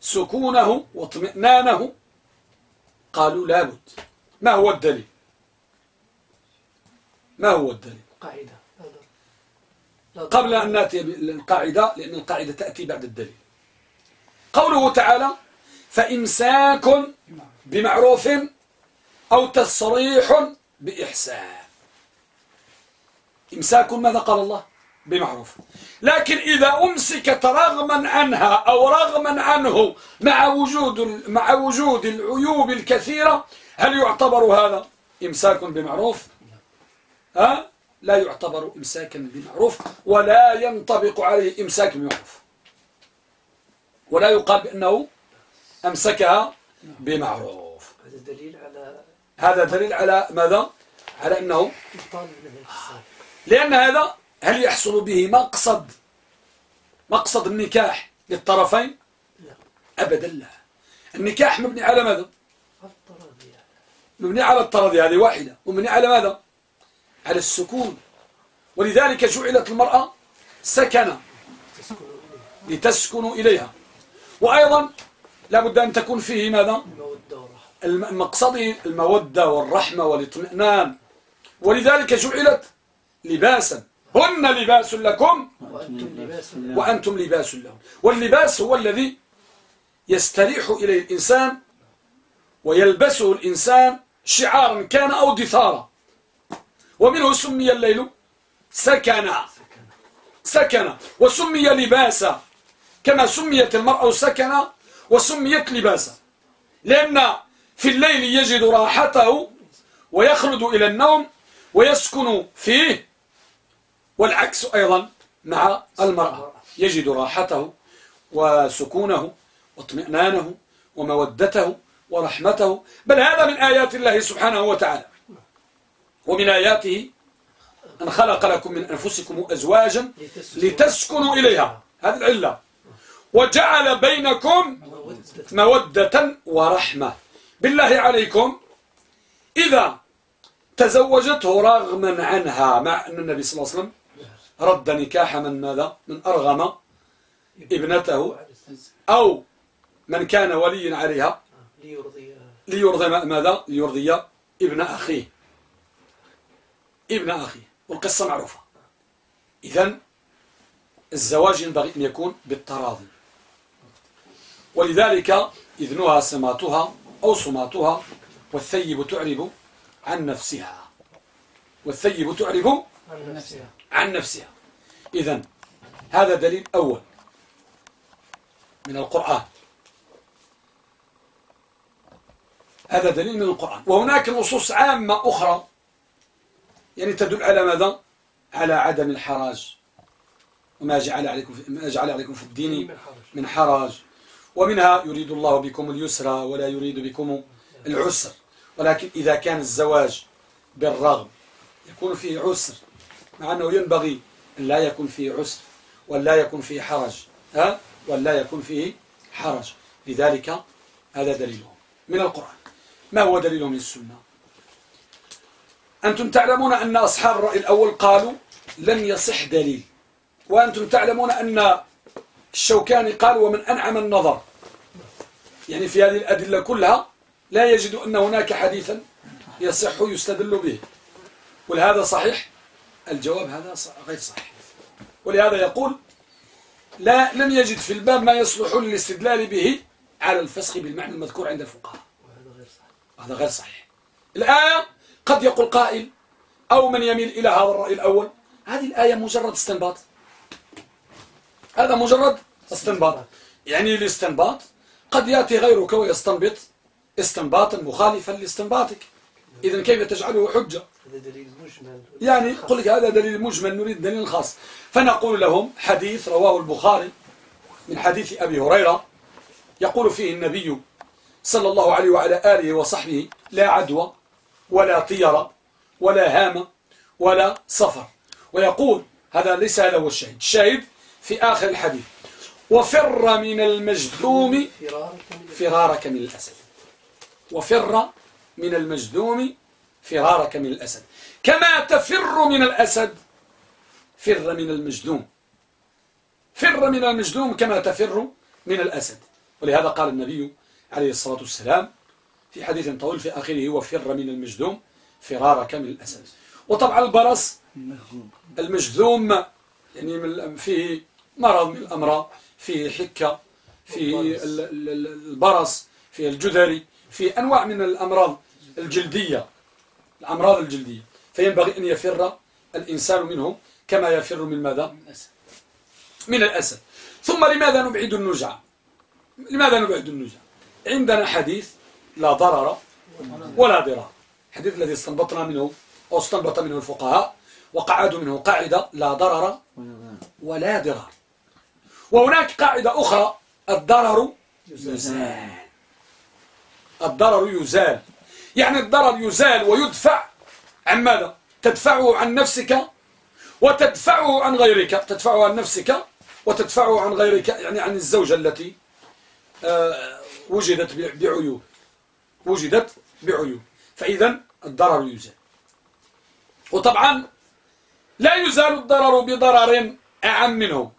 وسكونه واطمئنانه. قالوا لابد. ما هو الدليل؟ ما هو الدليل؟ قاعدة. قبل أن نأتي بالقاعدة لأن القاعدة تأتي بعد الدليل. قوله تعالى فإمساك بمعروف أو تصريح بإحسان. إمساك ماذا قال الله؟ بمعروف. لكن إذا أمسكت رغما عنها أو رغما عنه مع وجود مع وجود العيوب الكثيرة هل يعتبر هذا إمساك بمعروف؟ ها؟ لا يعتبر إمساكا بمعروف ولا ينطبق عليه إمساك بمعروف ولا يقال بأنه أمسكها بمعروف هذا دليل على هذا دليل على ماذا؟ على أنه لأن هذا هل يحصل به مقصد مقصد النكاح للطرفين؟ لا. أبدا لا. النكاح مبني على ماذا؟ مبني على الطرد هذه واحدة. ومبني على ماذا؟ على السكون. ولذلك جعلت المرأة سكنة تسكن إليه لتسكنوا إليها. وأيضا لابد أن تكون فيه ماذا؟ المقصد المودة والرحمة والاطمئنان. ولذلك جعلت لباسا. هن لباس لكم وأنتم لباس لهم. واللباس هو الذي يستريح إليه الإنسان ويلبسه الإنسان شعارا كان أو دثارا. ومنه سمي الليل سكنا. سكنا. وسمي لباسا. كما سميت المرأة سكنا وسميت لباسا. لأن في الليل يجد راحته ويخلد إلى النوم ويسكن فيه. والعكس أيضا مع المرأة. يجد راحته وسكونه واطمئنانه ومودته ورحمته. بل هذا من آيات الله سبحانه وتعالى. ومن آياته أن خلق لكم من أنفسكم أزواجا لتسكنوا إليها. هذه العلة. وجعل بينكم مودة ورحمة. بالله عليكم. إذا تزوجته رغما عنها مع أن النبي صلى الله عليه وسلم رد نكاح من ماذا؟ من أرغم ابنته أو من كان وليا عليها ليرضي ليرضي ماذا؟ ليرضي ابن أخيه. ابن أخيه والقصة معروفة. إذن الزواج ينبغي أن يكون بالتراضي. ولذلك إذنها سماتها أو صماتها والثيب تعرب عن نفسها. والثيب تعرب عن نفسها عن نفسها. إذن هذا دليل أول من القرآن. هذا دليل من القرآن. وهناك نصوص عامة أخرى يعني تدل على ماذا؟ على عدم الحراج. وما جعل عليكم ما جعل عليكم في الدين من حرج من حرج ومنها يريد الله بكم اليسر ولا يريد بكم العسر. ولكن إذا كان الزواج بالرغم يكون فيه عسر مع أنه ينبغي أن لا يكون فيه عسر ولا يكون فيه حرج. ها؟ ولا يكون فيه حرج. لذلك هذا دليله من القرآن. ما هو دليله من السنة أنتم تعلمون أن أصحاب الرأي الأول قالوا لم يصح دليل. وأنتم تعلمون أن الشوكاني قال ومن أنعم النظر. يعني في هذه الأدلة كلها لا يجد أن هناك حديثا يصح يستدل به. ولهذا صحيح؟ الجواب هذا غير صحيح. ولهذا يقول لا لم يجد في الباب ما يصلح للاستدلال به على الفسخ بالمعنى المذكور عند الفقهاء. هذا غير صحيح. الآية قد يقول قائل أو من يميل إلى هذا الرأي الأول. هذه الآية مجرد استنباط. هذا مجرد استنباط. يعني الاستنباط قد يأتي غيرك ويستنبط استنباطا مخالفا لاستنباطك. إذا كيف تجعله حجة؟ هذا دليل مجمل. يعني قل لك هذا دليل مجمل نريد دليل خاص. فنقول لهم حديث رواه البخاري من حديث أبي هريرة. يقول فيه النبي صلى الله عليه وعلى آله وصحبه لا عدوى ولا طيرة ولا هامة ولا صفر. ويقول هذا ليس هذا هو الشاهد. الشاهد في آخر الحديث. وفر من المجذوم فرارك من الأسد. وفر من المجذوم فرارك من الأسد. كما تفر من الأسد فر من المجذوم. فر من المجذوم كما تفر من الأسد. ولهذا قال النبي عليه الصلاة والسلام في حديث طويل في آخره وفر من المجذوم فرارك من الأسد وطبعا البرص المجذوم يعني فيه مرض من الأمراض فيه حكة فيه البرص. فيه الجدري فيه أنواع من الأمراض الجلدية الأمراض الجلدية. فينبغي أن يفر الإنسان منه كما يفر من ماذا؟ من الأسد. ثم لماذا نبعد النجع لماذا نبعد النجع عندنا حديث لا ضرر ولا ضرار. الحديث الذي استنبطنا منه أو استنبط منه الفقهاء وقعدوا منه قاعدة لا ضرر ولا ضرار. وهناك قاعدة أخرى الضرر يزال. الضرر يزال. يعني الضرر يزال ويدفع عن ماذا؟ تدفعه عن نفسك وتدفعه عن غيرك. تدفعه عن نفسك وتدفعه عن غيرك يعني عن الزوجة التي آه، وجدت بعيوب. وجدت بعيوب فإذا الضرر يزال وطبعا لا يزال الضرر بضرر أعم منه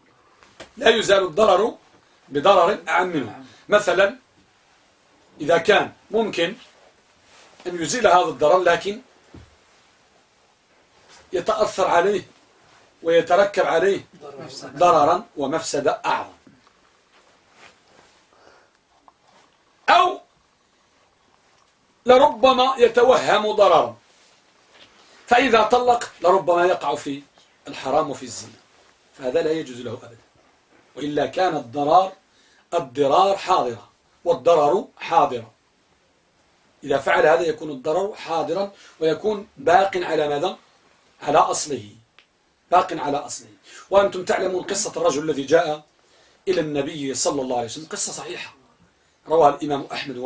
لا يزال الضرر بضرر أعم منه مثلا إذا كان ممكن أن يزيل هذا الضرر لكن يتأثر عليه ويتركب عليه ضررا ومفسدة أعظم. أو لربما يتوهم ضررا. فإذا طلق لربما يقع في الحرام وفي الزنا. فهذا لا يجوز له أبدا. وإلا كان الضرار الضرار حاضرة والضرر حاضرا. إذا فعل هذا يكون الضرر حاضرا ويكون باق على ماذا؟ على أصله. باق على أصله. وأنتم تعلمون قصة الرجل الذي جاء إلى النبي صلى الله عليه وسلم. قصة صحيحة. رواها الإمام أحمد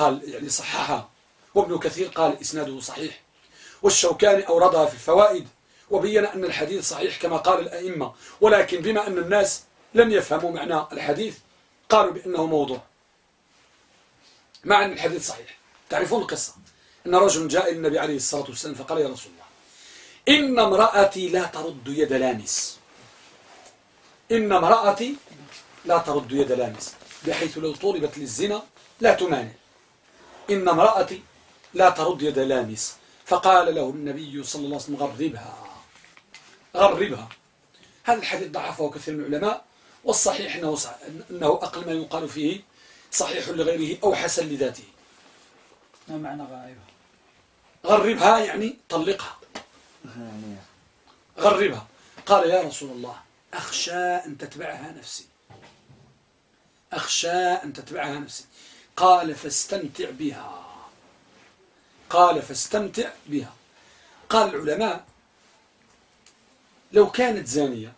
وقال يعني صححها. وابن كثير قال إسناده صحيح. والشوكاني أوردها في الفوائد وبين أن الحديث صحيح كما قال الأئمة. ولكن بما أن الناس لم يفهموا معنى الحديث قالوا بأنه موضوع. مع أن الحديث صحيح. تعرفون القصة؟ أن رجل جاء إلى النبي عليه الصلاة والسلام فقال يا رسول الله إن امرأتي لا ترد يد لامس. إن امرأتي لا ترد يد لامس بحيث لو طولبت للزنا لا تمانع. إن امرأتي لا ترد يد لامس. فقال له النبي صلى الله عليه وسلم غربها. غربها. هذا الحديث ضعفه كثير من العلماء والصحيح أنه, أنه أقل ما يقال فيه صحيح لغيره أو حسن لذاته. ما معنى غائبها غربها يعني طلقها. غربها. قال يا رسول الله أخشى أن تتبعها نفسي. أخشى أن تتبعها نفسي. قال فاستمتع بها. قال فاستمتع بها. قال العلماء لو كانت زانية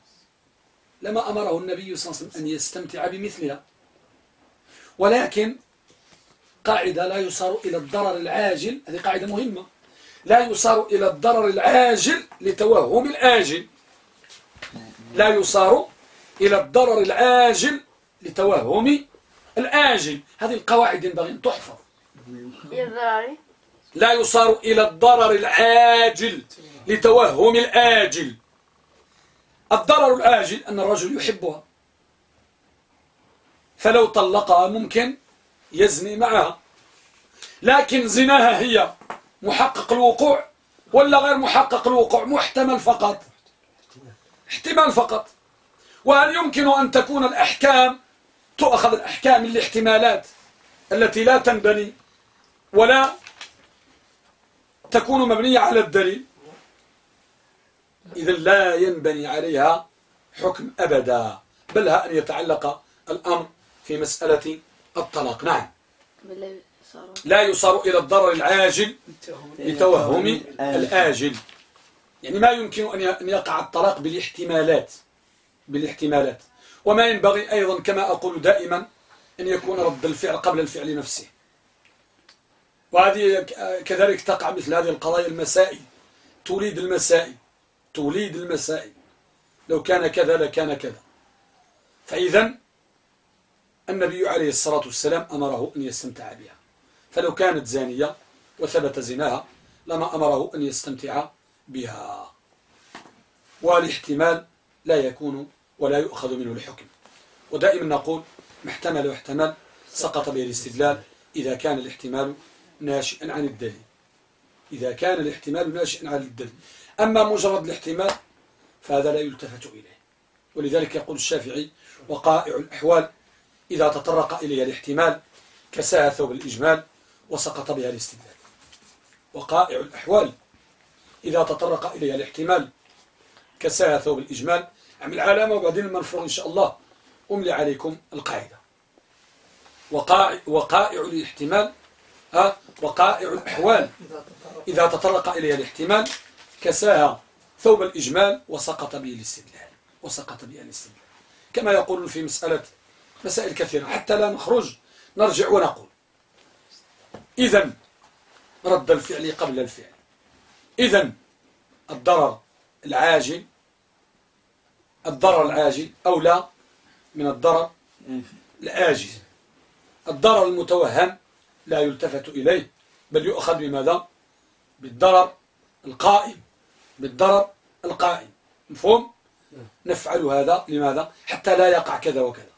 لما أمره النبي صلى الله عليه وسلم أن يستمتع بمثلها. ولكن قاعدة لا يصار إلى الضرر العاجل هذه قاعدة مهمة. لا يصار إلى الضرر العاجل لتوهم الآجل. لا يصار إلى الضرر العاجل لتوهم الآجل. هذه القواعد ينبغي أن تحفظ. لا يصار إلى الضرر العاجل لتوهم الآجل. الضرر العاجل أن الرجل يحبها. فلو طلقها ممكن يزني معها. لكن زناها هي محقق الوقوع ولا غير محقق الوقوع؟ محتمل فقط. احتمال فقط. وهل يمكن أن تكون الأحكام تؤخذ الأحكام الاحتمالات التي لا تنبني ولا تكون مبنية على الدليل. إذا لا ينبني عليها حكم أبدا بل أن يتعلق الأمر في مسألة الطلاق. نعم. لا يصار إلى الضرر العاجل لتوهم الآجل. يعني ما يمكن أن يقع الطلاق بالاحتمالات بالاحتمالات. وما ينبغي أيضا كما أقول دائما أن يكون رد الفعل قبل الفعل نفسه. وهذه كذلك تقع مثل هذه القضايا المسائل توليد المسائل توليد المسائل لو كان كذا لكان كذا. فإذا النبي عليه الصلاة والسلام أمره أن يستمتع بها. فلو كانت زانية وثبت زناها لما أمره أن يستمتع بها. والاحتمال لا يكون ولا يؤخذ منه الحكم. ودائما نقول محتمل واحتمل سقط به الاستدلال إذا كان الاحتمال ناشئا عن الدليل. إذا كان الاحتمال ناشئا عن الدليل. أما مجرد الاحتمال فهذا لا يلتفت إليه. ولذلك يقول الشافعي وقائع الأحوال إذا تطرق إليها الاحتمال كساها ثوب الإجمال وسقط بها الاستدلال. وقائع الأحوال إذا تطرق إليها الاحتمال كساها ثوب الإجمال عمل علامة وبعدين المنفور إن شاء الله. أملي عليكم القاعدة. وقائع, وقائع الاحتمال ها؟ وقائع الأحوال. إذا تطرق إليها الاحتمال كساها ثوب الإجمال وسقط به الاستدلال. وسقط به الاستدلال. كما يقول في مسألة مسائل كثيرة. حتى لا نخرج نرجع ونقول. إذا رد الفعل قبل الفعل. إذا الضرر العاجل الضرر العاجل أولى من الضرر الآجل. الضرر المتوهم لا يلتفت إليه بل يؤخذ بماذا؟ بالضرر القائم بالضرر القائم. مفهوم؟ نفعل هذا. لماذا؟ حتى لا يقع كذا وكذا.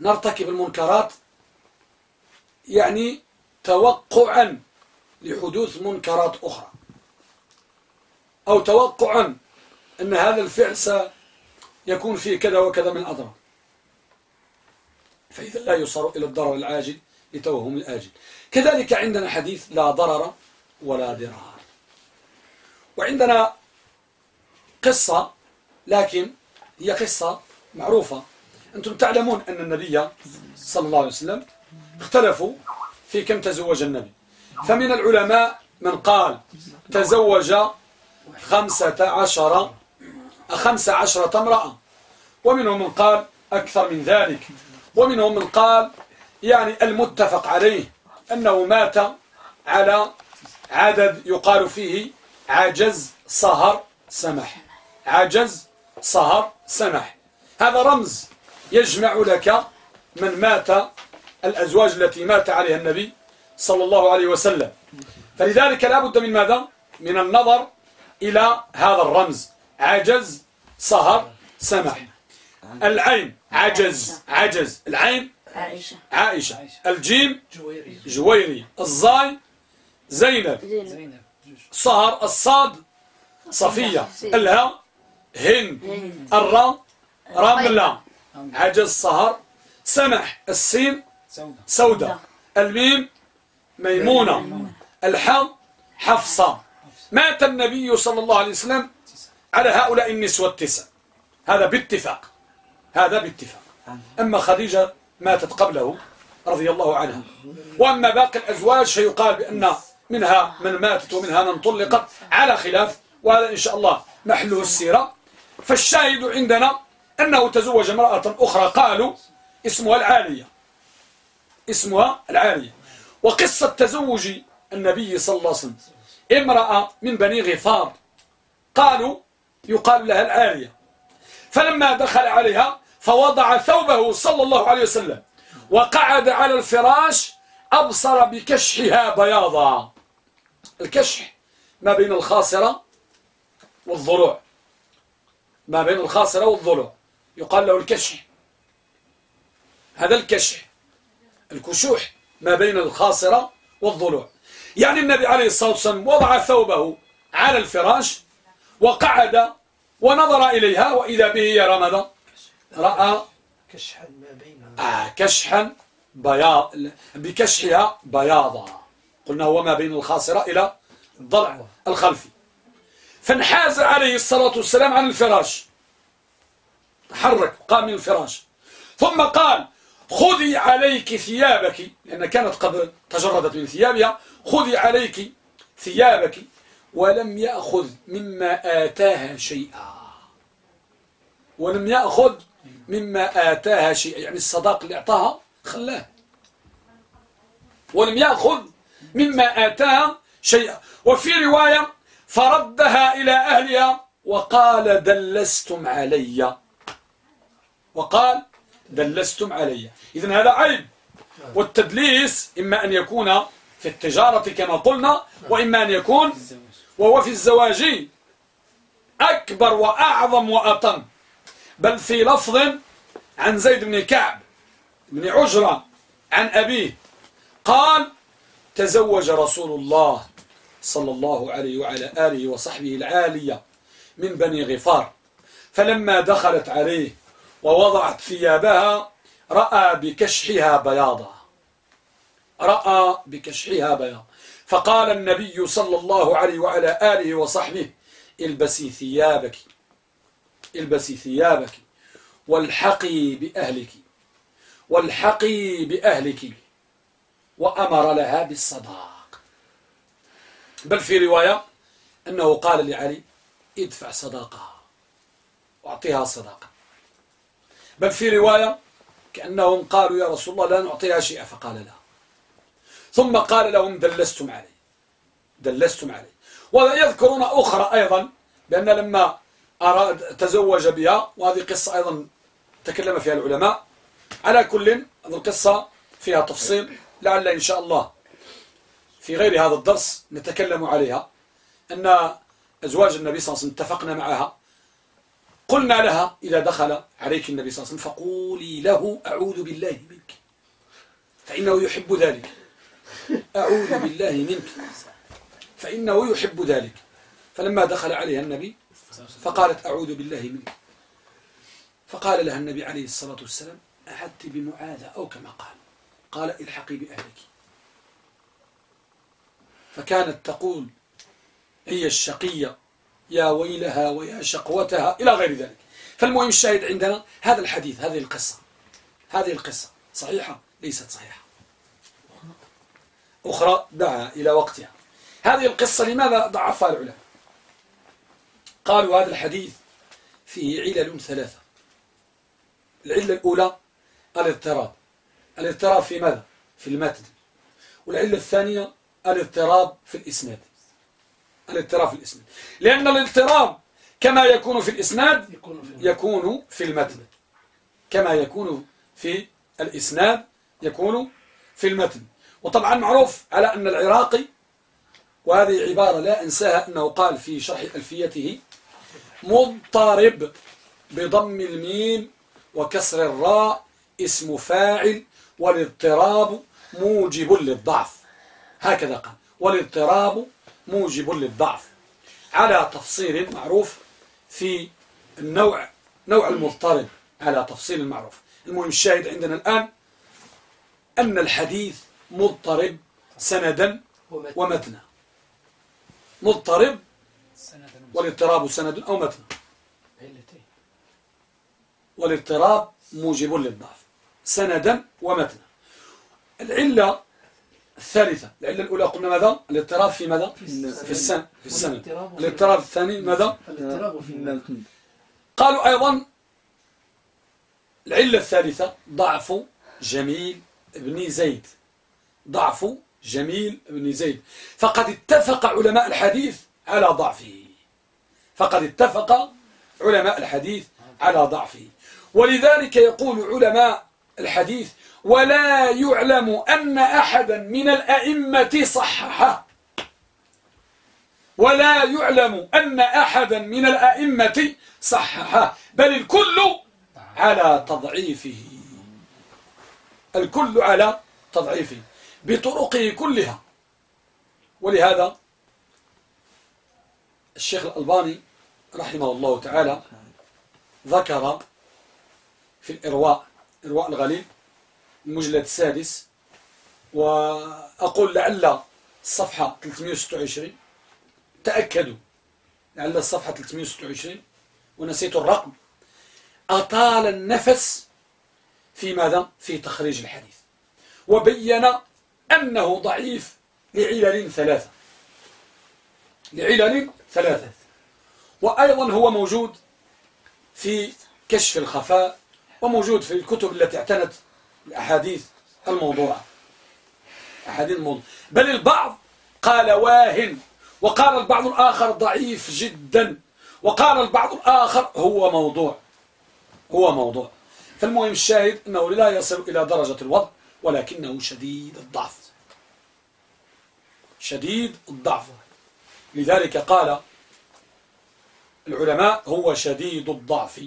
نرتكب المنكرات يعني توقعا لحدوث منكرات أخرى أو توقعا أن هذا الفعل سيكون فيه كذا وكذا من أضرار فإذا لا يصر إلى الضرر العاجل لتوهم الآجل. كذلك عندنا حديث لا ضرر ولا ضرار. وعندنا قصة لكن هي قصة معروفة. أنتم تعلمون أن النبي صلى الله عليه وسلم اختلفوا في كم تزوج النبي. فمن العلماء من قال تزوج خمسة عشر خمسة عشرة امرأة ومنهم من قال أكثر من ذلك. ومنهم من قال يعني المتفق عليه أنه مات على عدد يقال فيه عجز صهر سمح. عجز صهر سمح. هذا رمز يجمع لك من مات الأزواج التي مات عليها النبي صلى الله عليه وسلم. فلذلك لا بد من ماذا؟ من النظر إلى هذا الرمز. عجز صهر سمح العين عجز عجز. العين عائشة. عائشة. الجيم جويرية. جويرية. الزاي زينب. زينب. صهر الصاد صفية. الها هند. الراء رملة. عجز صهر سمح السين سودة. الميم ميمونة. الحاء حفصة. مات النبي صلى الله عليه وسلم على هؤلاء النسوة التسع. هذا باتفاق. هذا باتفاق. أما خديجة ماتت قبله رضي الله عنها. وأما باقي الأزواج فيقال بأن منها من ماتت ومنها من طلقت على خلاف وهذا إن شاء الله محله السيرة. فالشاهد عندنا أنه تزوج امرأة أخرى قالوا اسمها العالية. اسمها العالية. وقصة تزوج النبي صلى الله عليه وسلم. امرأة من بني غفار قالوا يقال لها العالية فلما دخل عليها فوضع ثوبه صلى الله عليه وسلم وقعد على الفراش أبصر بكشحها بياضا. الكشح ما بين الخاصرة والضروع ما بين الخاصرة والضلوع. يقال له الكشح. هذا الكشح الكشوح ما بين الخاصرة والضلوع. يعني النبي عليه الصلاة والسلام وضع ثوبه على الفراش وقعد ونظر إليها وإذا به يرى ماذا رأى كشحا ما بين آه كشحا بياض بكشحها بياضا. قلنا هو ما بين الخاصرة إلى الضلع الخلفي. فانحاز عليه الصلاة والسلام عن الفراش. تحرك قام من الفراش. ثم قال خذي عليك ثيابك. لأن كانت قد تجردت من ثيابها. خذي عليك ثيابك ولم يأخذ مما آتاها شيئا. ولم يأخذ مما آتاها شيئا. يعني الصداق اللي أعطاها خلاه ولم يأخذ مما آتاها شيئا. وفي رواية فردها إلى أهلها وقال دلستم علي. وقال دلستم علي. إذن هذا عيب والتدليس إما أن يكون في التجارة كما قلنا وإما أن يكون وهو في الزواج أكبر وأعظم وأطم. بل في لفظ عن زيد بن كعب بن عجرة عن أبيه قال تزوج رسول الله صلى الله عليه وعلى آله وصحبه العالية من بني غفار. فلما دخلت عليه ووضعت ثيابها رأى بكشحها بياضا رأى بكشحها بياضا فقال النبي صلى الله عليه وعلى آله وصحبه البسي ثيابك البسي ثيابك والحقي بأهلك والحقي بأهلك وأمر لها بالصداق. بل في رواية أنه قال لعلي ادفع صداقها واعطيها صداقة. بل في رواية كأنهم قالوا يا رسول الله لا نعطيها شيئا. فقال لا. ثم قال لهم دلستم علي. دلستم علي. ويذكرون أخرى أيضا بأن لما أراد تزوج بها وهذه قصة أيضا تكلم فيها العلماء على كل هذه القصة فيها تفصيل لعل إن شاء الله في غير هذا الدرس نتكلم عليها. أن أزواج النبي صلى الله عليه وسلم اتفقنا معها. قلنا لها إذا دخل عليك النبي صلى الله عليه وسلم فقولي له أعوذ بالله منك فإنه يحب ذلك. أعوذ بالله منك. فإنه يحب ذلك. فلما دخل عليها النبي فقالت أعوذ بالله منك. فقال لها النبي عليه الصلاة والسلام أعدت بمعاذة أو كما قال. قال الحقي بأهلك. فكانت تقول هي الشقية يا ويلها ويا شقوتها إلى غير ذلك. فالمهم الشاهد عندنا هذا الحديث هذه القصة. هذه القصة صحيحة؟ ليست صحيحة. أخرى دعا إلى وقتها. هذه القصة لماذا ضعفها العلماء؟ قالوا هذا الحديث فيه علل ثلاثة. العلة الأولى الاضطراب. الاضطراب في ماذا؟ في المتن. والعلة الثانية الاضطراب في الإسناد. الاضطراب في الإسناد. لأن الاضطراب كما يكون في الإسناد يكون في المتن. كما يكون في الإسناد يكون في المتن. وطبعا معروف على أن العراقي وهذه عبارة لا أنساها أنه قال في شرح ألفيته مضطرب بضم الميم وكسر الراء اسم فاعل والاضطراب موجب للضعف. هكذا قال والاضطراب موجب للضعف. على تفصيل معروف في النوع نوع المضطرب على تفصيل معروف. المهم الشاهد عندنا الآن أن الحديث مضطرب سندا ومتنا. مضطرب والاضطراب سند أو متن. والاضطراب موجب للضعف. سندا ومتنا العلة الثالثة. العلة الأولى قلنا ماذا؟ الاضطراب في ماذا؟ في السن. في السند الاضطراب الثاني ماذا؟ الاضطراب في المتن قالوا أيضا العلة الثالثة ضعف جميل بن زيد. ضعف جميل بن زيد. فقد اتفق علماء الحديث على ضعفه. فقد اتفق علماء الحديث على ضعفه. ولذلك يقول علماء الحديث ولا يعلم أن أحدا من الأئمة صححه. ولا يعلم أن أحدا من الأئمة صححه. بل الكل على تضعيفه. الكل على تضعيفه. بطرقه كلها. ولهذا الشيخ الألباني رحمه الله تعالى ذكر في الإرواء إرواء الغليل المجلد السادس وأقول لعل الصفحة 326 تأكدوا لعل الصفحة 326 ونسيت الرقم. أطال النفس في ماذا؟ في تخريج الحديث. وبين أنه ضعيف لعلل ثلاثة. لعلل ثلاثة. وأيضا هو موجود في كشف الخفاء وموجود في الكتب التي اعتنت الأحاديث الموضوعة. أحاديث الموضوع بل البعض قال واهن وقال البعض الآخر ضعيف جدا وقال البعض الآخر هو موضوع. هو موضوع. فالمهم الشاهد أنه لا يصل إلى درجة الوضع. ولكنه شديد الضعف. شديد الضعف. لذلك قال العلماء هو شديد الضعف.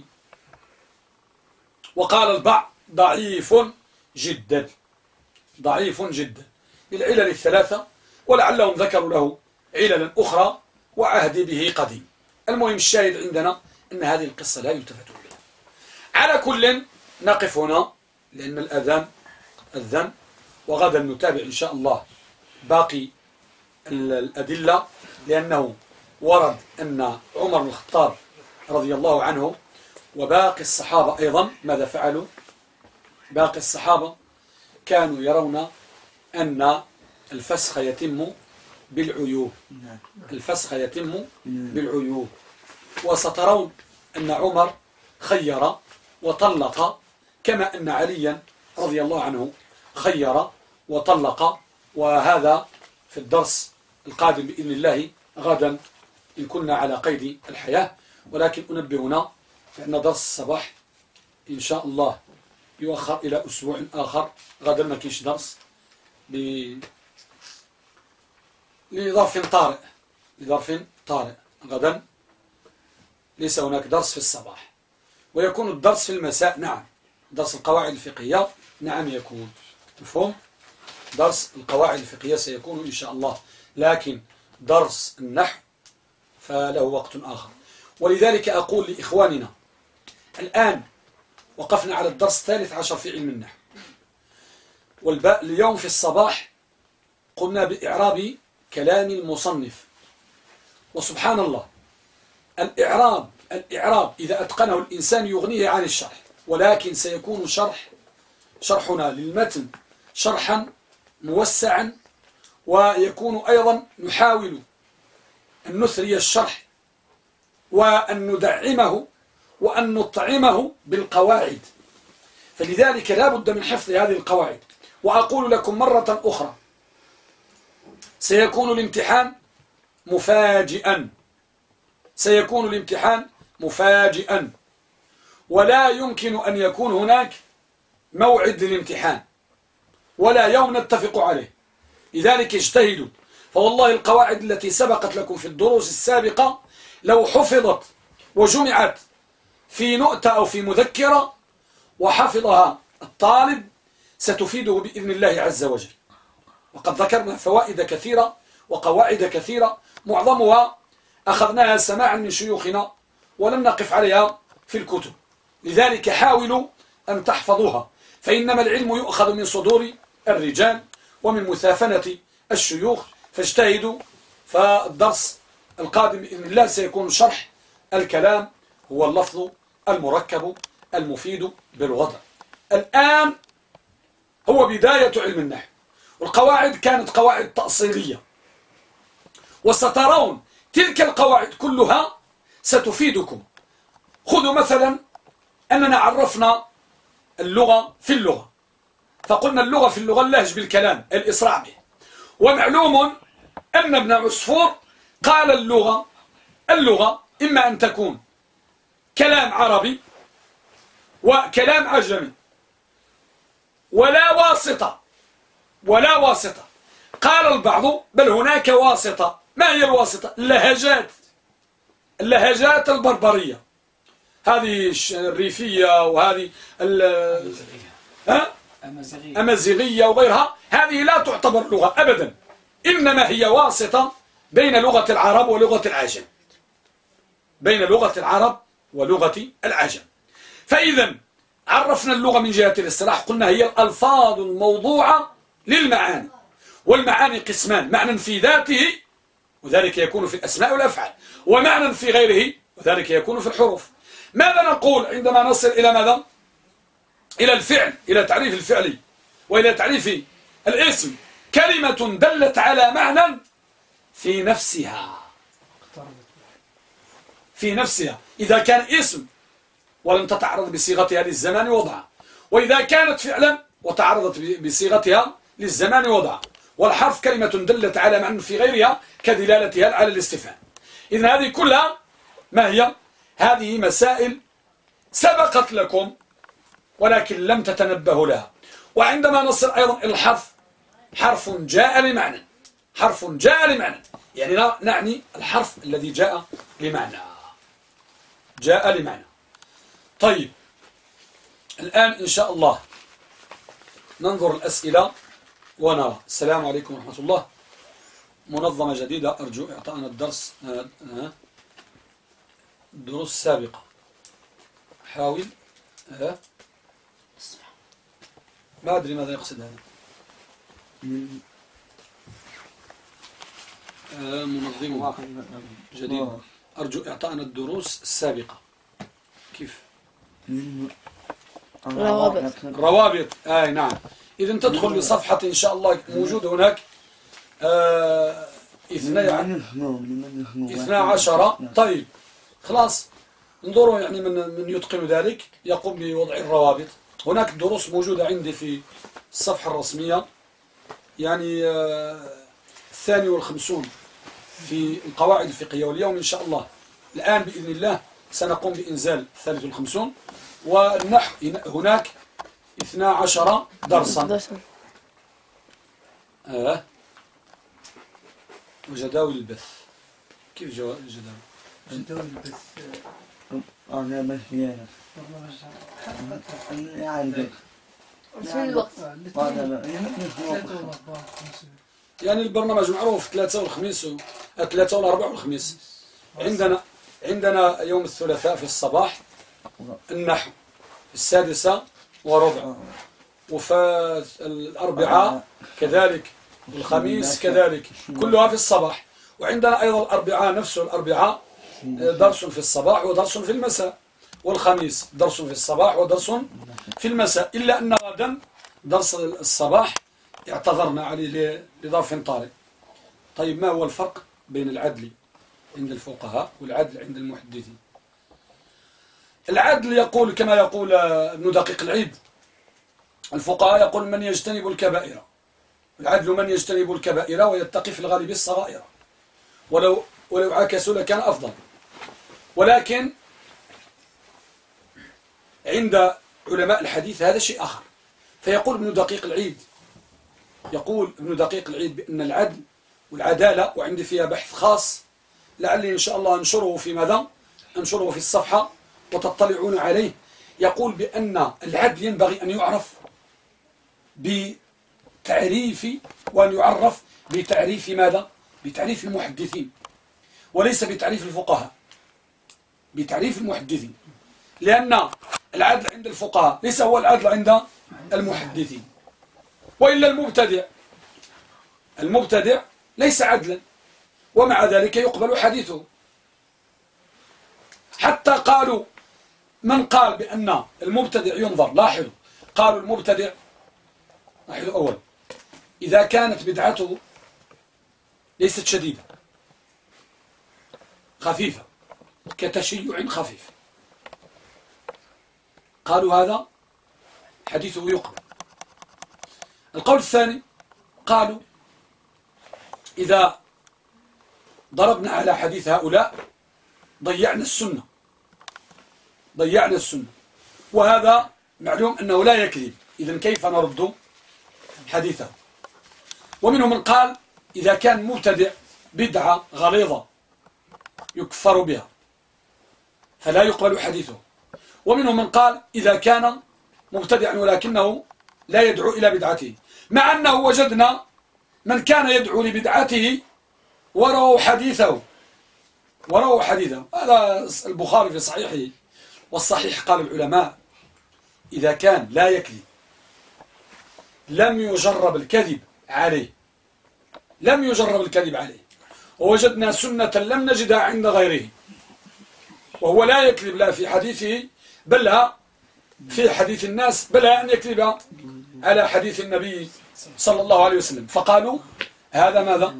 وقال البعض ضعيف جدا. ضعيف جدا. للعلل الثلاثة ولعلهم ذكروا له عللا أخرى وعهد به قديم. المهم الشاهد عندنا أن هذه القصة لا يلتفت إليها. على كل نقف هنا لأن الأذان الذن وغدا نتابع إن شاء الله باقي الأدلة لأنه ورد أن عمر بن الخطاب رضي الله عنه وباقي الصحابة أيضا ماذا فعلوا؟ باقي الصحابة كانوا يرون أن الفسخ يتم بالعيوب. الفسخ يتم بالعيوب. وسترون أن عمر خير وطلق كما أن عليا رضي الله عنه خير وطلق. وهذا في الدرس القادم بإذن الله غدا إن كنا على قيد الحياة. ولكن أنبهنا بأن درس الصباح إن شاء الله يؤخر إلى أسبوع آخر. غدا ما كيش درس لظرف طارئ لظرف طارئ. غدا ليس هناك درس في الصباح. ويكون الدرس في المساء نعم. درس القواعد الفقهية. نعم يكون. مفهوم؟ درس القواعد الفقهية سيكون إن شاء الله. لكن درس النحو فله وقت آخر. ولذلك أقول لإخواننا الآن وقفنا على الدرس الثالث عشر في علم النحو. والباء اليوم في الصباح قمنا بإعراب كلام المصنف. وسبحان الله الإعراب الإعراب إذا أتقنه الإنسان يغنيه عن الشرح ولكن سيكون شرح شرحنا للمتن شرحا موسعا ويكون أيضا نحاول أن نثري الشرح وأن ندعمه وأن نطعمه بالقواعد. فلذلك لا بد من حفظ هذه القواعد. وأقول لكم مرة أخرى سيكون الامتحان مفاجئا. سيكون الامتحان مفاجئا. ولا يمكن أن يكون هناك موعد للامتحان ولا يوم نتفق عليه. لذلك اجتهدوا. فوالله القواعد التي سبقت لكم في الدروس السابقة لو حفظت وجمعت في نؤتة أو في مذكرة وحفظها الطالب ستفيده بإذن الله عز وجل. وقد ذكرنا فوائد كثيرة وقواعد كثيرة معظمها أخذناها سماعا من شيوخنا ولم نقف عليها في الكتب. لذلك حاولوا أن تحفظوها. فإنما العلم يؤخذ من صدور الرجال ومن مثافنة الشيوخ. فاجتهدوا فالدرس القادم بإذن الله سيكون شرح الكلام هو اللفظ المركب المفيد بالوضع. الآن هو بداية علم النحو والقواعد كانت قواعد تأصيلية. وسترون تلك القواعد كلها ستفيدكم. خذوا مثلا أننا عرفنا اللغة في اللغة. فقلنا اللغة في اللغة اللهج بالكلام الإسراع به ومعلوم أن ابن عصفور قال اللغة اللغة إما أن تكون كلام عربي وكلام عجمي ولا واسطة ولا واسطة. قال البعض بل هناك واسطة. ما هي الواسطة؟ اللهجات اللهجات البربرية. هذه الريفية وهذه أمازيغية. وغيرها. هذه لا تعتبر لغة أبدا. إنما هي واسطة بين لغة العرب ولغة العجم بين لغة العرب ولغة العجم فإذا عرفنا اللغة من جهة الاصطلاح. قلنا هي الألفاظ الموضوعة للمعاني. والمعاني قسمان. معنى في ذاته وذلك يكون في الأسماء والأفعال. ومعنى في غيره وذلك يكون في الحروف. ماذا نقول عندما نصل إلى ماذا؟ إلى الفعل إلى تعريف الفعل وإلى تعريف الاسم. كلمة دلت على معنى في نفسها. في نفسها. إذا كان اسم ولم تتعرض بصيغتها للزمان وضعها وإذا كانت فعلا وتعرضت بصيغتها للزمان وضعها والحرف كلمة دلت على معنى في غيرها كدلالتها على الاستفهام. إذن هذه كلها ما هي؟ هذه مسائل سبقت لكم ولكن لم تتنبهوا لها. وعندما نصل أيضا الحرف حرف جاء لمعنى حرف جاء لمعنى. يعني نعني الحرف الذي جاء لمعنى. جاء لمعنى. طيب الآن إن شاء الله ننظر الأسئلة ونرى. السلام عليكم ورحمة الله. منظمة جديدة أرجو إعطاءنا الدرس. آه، آه، دروس سابقة. حاول آه، ما أدري ماذا يقصد هذا. منظمة. جديد. أرجو إعطاءنا الدروس السابقة. كيف؟ روابط. روابط. آه نعم. إذا تدخل لصفحة إن شاء الله موجود هناك. آه اثنى عشر. طيب. خلاص. انظروا يعني من من يتقن ذلك يقوم بوضع الروابط. هناك دروس موجودة عندي في الصفحة الرسمية. يعني آه الثاني والخمسون في القواعد الفقهية واليوم إن شاء الله الآن بإذن الله سنقوم بإنزال الثالث والخمسون. والنحو هناك اثنا عشر درسا. آه. وجداول البث. كيف جداول؟ أنا بس عندك يعني البرنامج معروف ثلاثة والخميس ثلاثة والأربع والخميس. عندنا عندنا يوم الثلاثاء في الصباح النحو السادسة وربع وفي الأربعاء كذلك الخميس كذلك. كلها في الصباح. وعندنا أيضا الأربعاء نفسه الأربعاء درس في الصباح ودرس في المساء والخميس. درس في الصباح ودرس في المساء. إلا أن غدا درس الصباح اعتذرنا عليه لظرف طارئ. طيب ما هو الفرق بين العدل عند الفقهاء والعدل عند المحدثين؟ العدل يقول كما يقول ابن دقيق العيد. الفقهاء يقول من يجتنب الكبائر. العدل من يجتنب الكبائر ويتقي في الغالب الصغائر. ولو ولو عكسوا لكان أفضل. ولكن عند علماء الحديث هذا شيء آخر. فيقول ابن دقيق العيد يقول ابن دقيق العيد بأن العدل والعدالة وعندي فيها بحث خاص لعلي إن شاء الله أنشره في ماذا؟ أنشره في الصفحة وتطلعون عليه. يقول بأن العدل ينبغي أن يعرف بتعريف وأن يعرف بتعريف ماذا؟ بتعريف المحدثين وليس بتعريف الفقهاء. بتعريف المحدثين. لأن العدل عند الفقهاء ليس هو العدل عند المحدثين. وإلا المبتدع. المبتدع ليس عدلا. ومع ذلك يقبل حديثه. حتى قالوا من قال بأن المبتدع ينظر. لاحظوا. قالوا المبتدع لاحظوا أول. إذا كانت بدعته ليست شديدة. خفيفة. كتشيع خفيف. قالوا هذا حديثه يقبل. القول الثاني قالوا إذا ضربنا على حديث هؤلاء ضيعنا السنة. ضيعنا السنة. وهذا معلوم أنه لا يكذب. إذا كيف نرد حديثه؟ ومنهم من قال إذا كان مبتدع بدعة غليظة يكفر بها. فلا يقبل حديثه. ومنهم من قال إذا كان مبتدعا ولكنه لا يدعو إلى بدعته. مع أنه وجدنا من كان يدعو لبدعته ورووا حديثه. ورووا حديثه. هذا البخاري في صحيحه. والصحيح قال العلماء إذا كان لا يكذب لم يجرب الكذب عليه. لم يجرب الكذب عليه. ووجدنا سنة لم نجدها عند غيره. وهو لا يكذب لا في حديثه بل في حديث الناس بل أن يكذب على حديث النبي صلى الله عليه وسلم. فقالوا هذا ماذا؟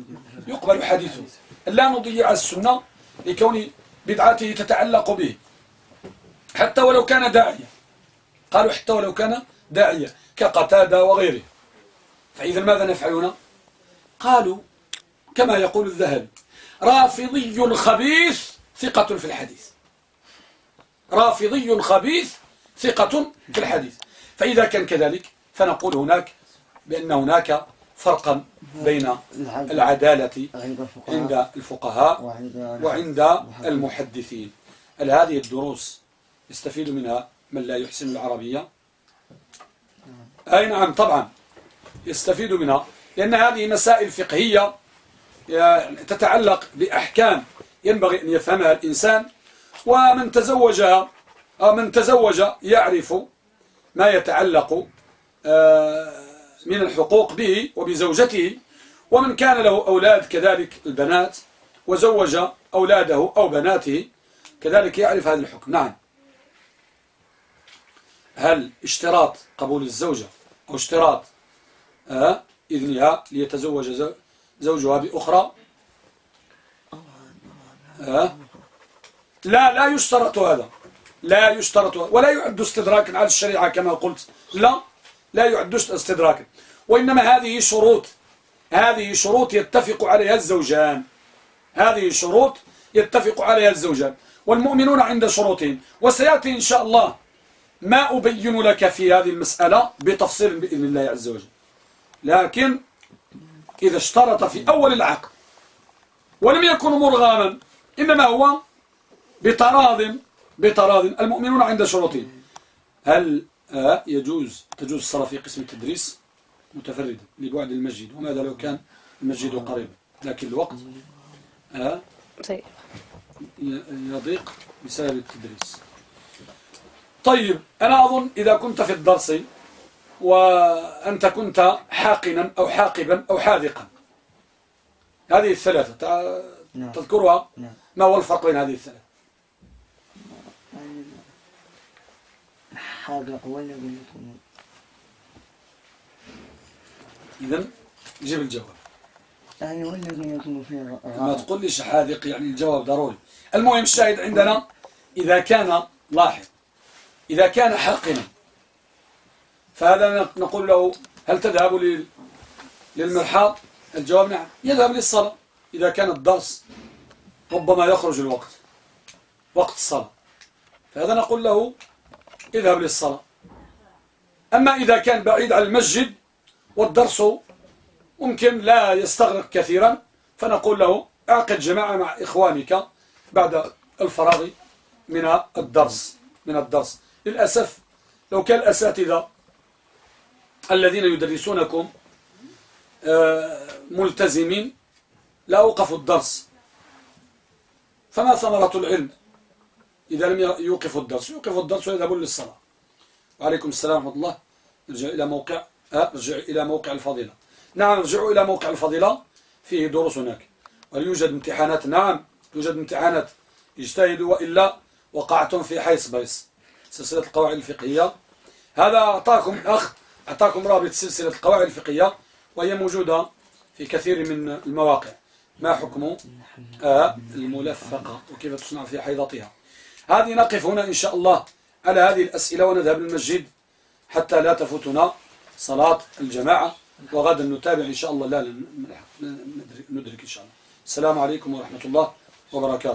يقبل حديثه. لا نضيع السنة لكون بدعته تتعلق به. حتى ولو كان داعية. قالوا حتى ولو كان داعية كقتادة وغيره. فإذا ماذا نفعلون؟ قالوا كما يقول الذهب رافضي خبيث ثقة في الحديث. رافضي خبيث ثقة في الحديث. فإذا كان كذلك فنقول هناك بأن هناك فرقا بين العدالة عند الفقهاء. وعند المحدثين. هل هذه الدروس يستفيد منها من لا يحسن العربية؟ أي نعم طبعا يستفيد منها لأن هذه مسائل فقهية تتعلق بأحكام ينبغي أن يفهمها الإنسان ومن تزوجها من تزوج يعرف ما يتعلق آه، من الحقوق به وبزوجته ومن كان له أولاد كذلك البنات وزوج أولاده أو بناته كذلك يعرف هذا الحكم. نعم. هل اشتراط قبول الزوجة أو اشتراط آه، إذنها ليتزوج زوجها بأخرى؟ آه، لا لا يشترط هذا. لا يشترط. ولا يعد استدراكا على الشريعة كما قلت. لا لا يعد استدراكا وإنما هذه شروط. هذه شروط يتفق عليها الزوجان. هذه شروط يتفق عليها الزوجان. والمؤمنون عند شروطهم. وسيأتي إن شاء الله ما أبين لك في هذه المسألة بتفصيل بإذن الله عز وجل. لكن إذا اشترط في أول العقد ولم يكن مرغما إنما هو بتراض بتراض. المؤمنون عند شروطهم. هل آه يجوز تجوز الصلاة في قسم التدريس؟ متفردا لبعد المسجد. وماذا لو كان المسجد قريبا لكن الوقت آه يضيق بسبب التدريس. طيب أنا أظن إذا كنت في الدرس وأنت كنت حاقنا أو حاقبا أو حاذقا. هذه الثلاثة نعم. تذكرها؟ نعم. ما هو الفرق بين هذه الثلاثة؟ حاذق ولا إذا جيب الجواب. يعني ولا يكون فيها ما تقول ليش حاذق يعني الجواب ضروري. المهم الشاهد عندنا إذا كان لاحظ إذا كان حاقنا فهذا نقول له هل تذهب للمرحاض الجواب نعم. يذهب للصلاة. إذا كان الدرس ربما يخرج الوقت وقت الصلاة. فهذا نقول له اذهب للصلاة. أما إذا كان بعيد عن المسجد والدرس ممكن لا يستغرق كثيرا فنقول له اعقد جماعة مع إخوانك بعد الفراغ من الدرس من الدرس. للأسف لو كان الأساتذة الذين يدرسونكم آه، ملتزمين لا أوقفوا الدرس. فما ثمرة العلم؟ إذا لم يوقفوا الدرس. يوقفوا الدرس ويذهبون للصلاة. وعليكم السلام ورحمة الله. نرجع إلى موقع ارجع إلى موقع الفضيلة. نعم ارجعوا إلى موقع الفضيلة. فيه دروس هناك. ويوجد امتحانات. نعم توجد امتحانات. اجتهدوا وإلا وقعتم في حيث بيس. سلسلة القواعد الفقهية. هذا أعطاكم أخ أعطاكم رابط سلسلة القواعد الفقهية وهي موجودة في كثير من المواقع. ما حكم؟ آه الملفقة وكيف تصنع في حيضتها. هذه نقف هنا إن شاء الله على هذه الأسئلة ونذهب للمسجد حتى لا تفوتنا صلاة الجماعة وغدا نتابع إن شاء الله. لا ندرك إن شاء الله. السلام عليكم ورحمة الله وبركاته.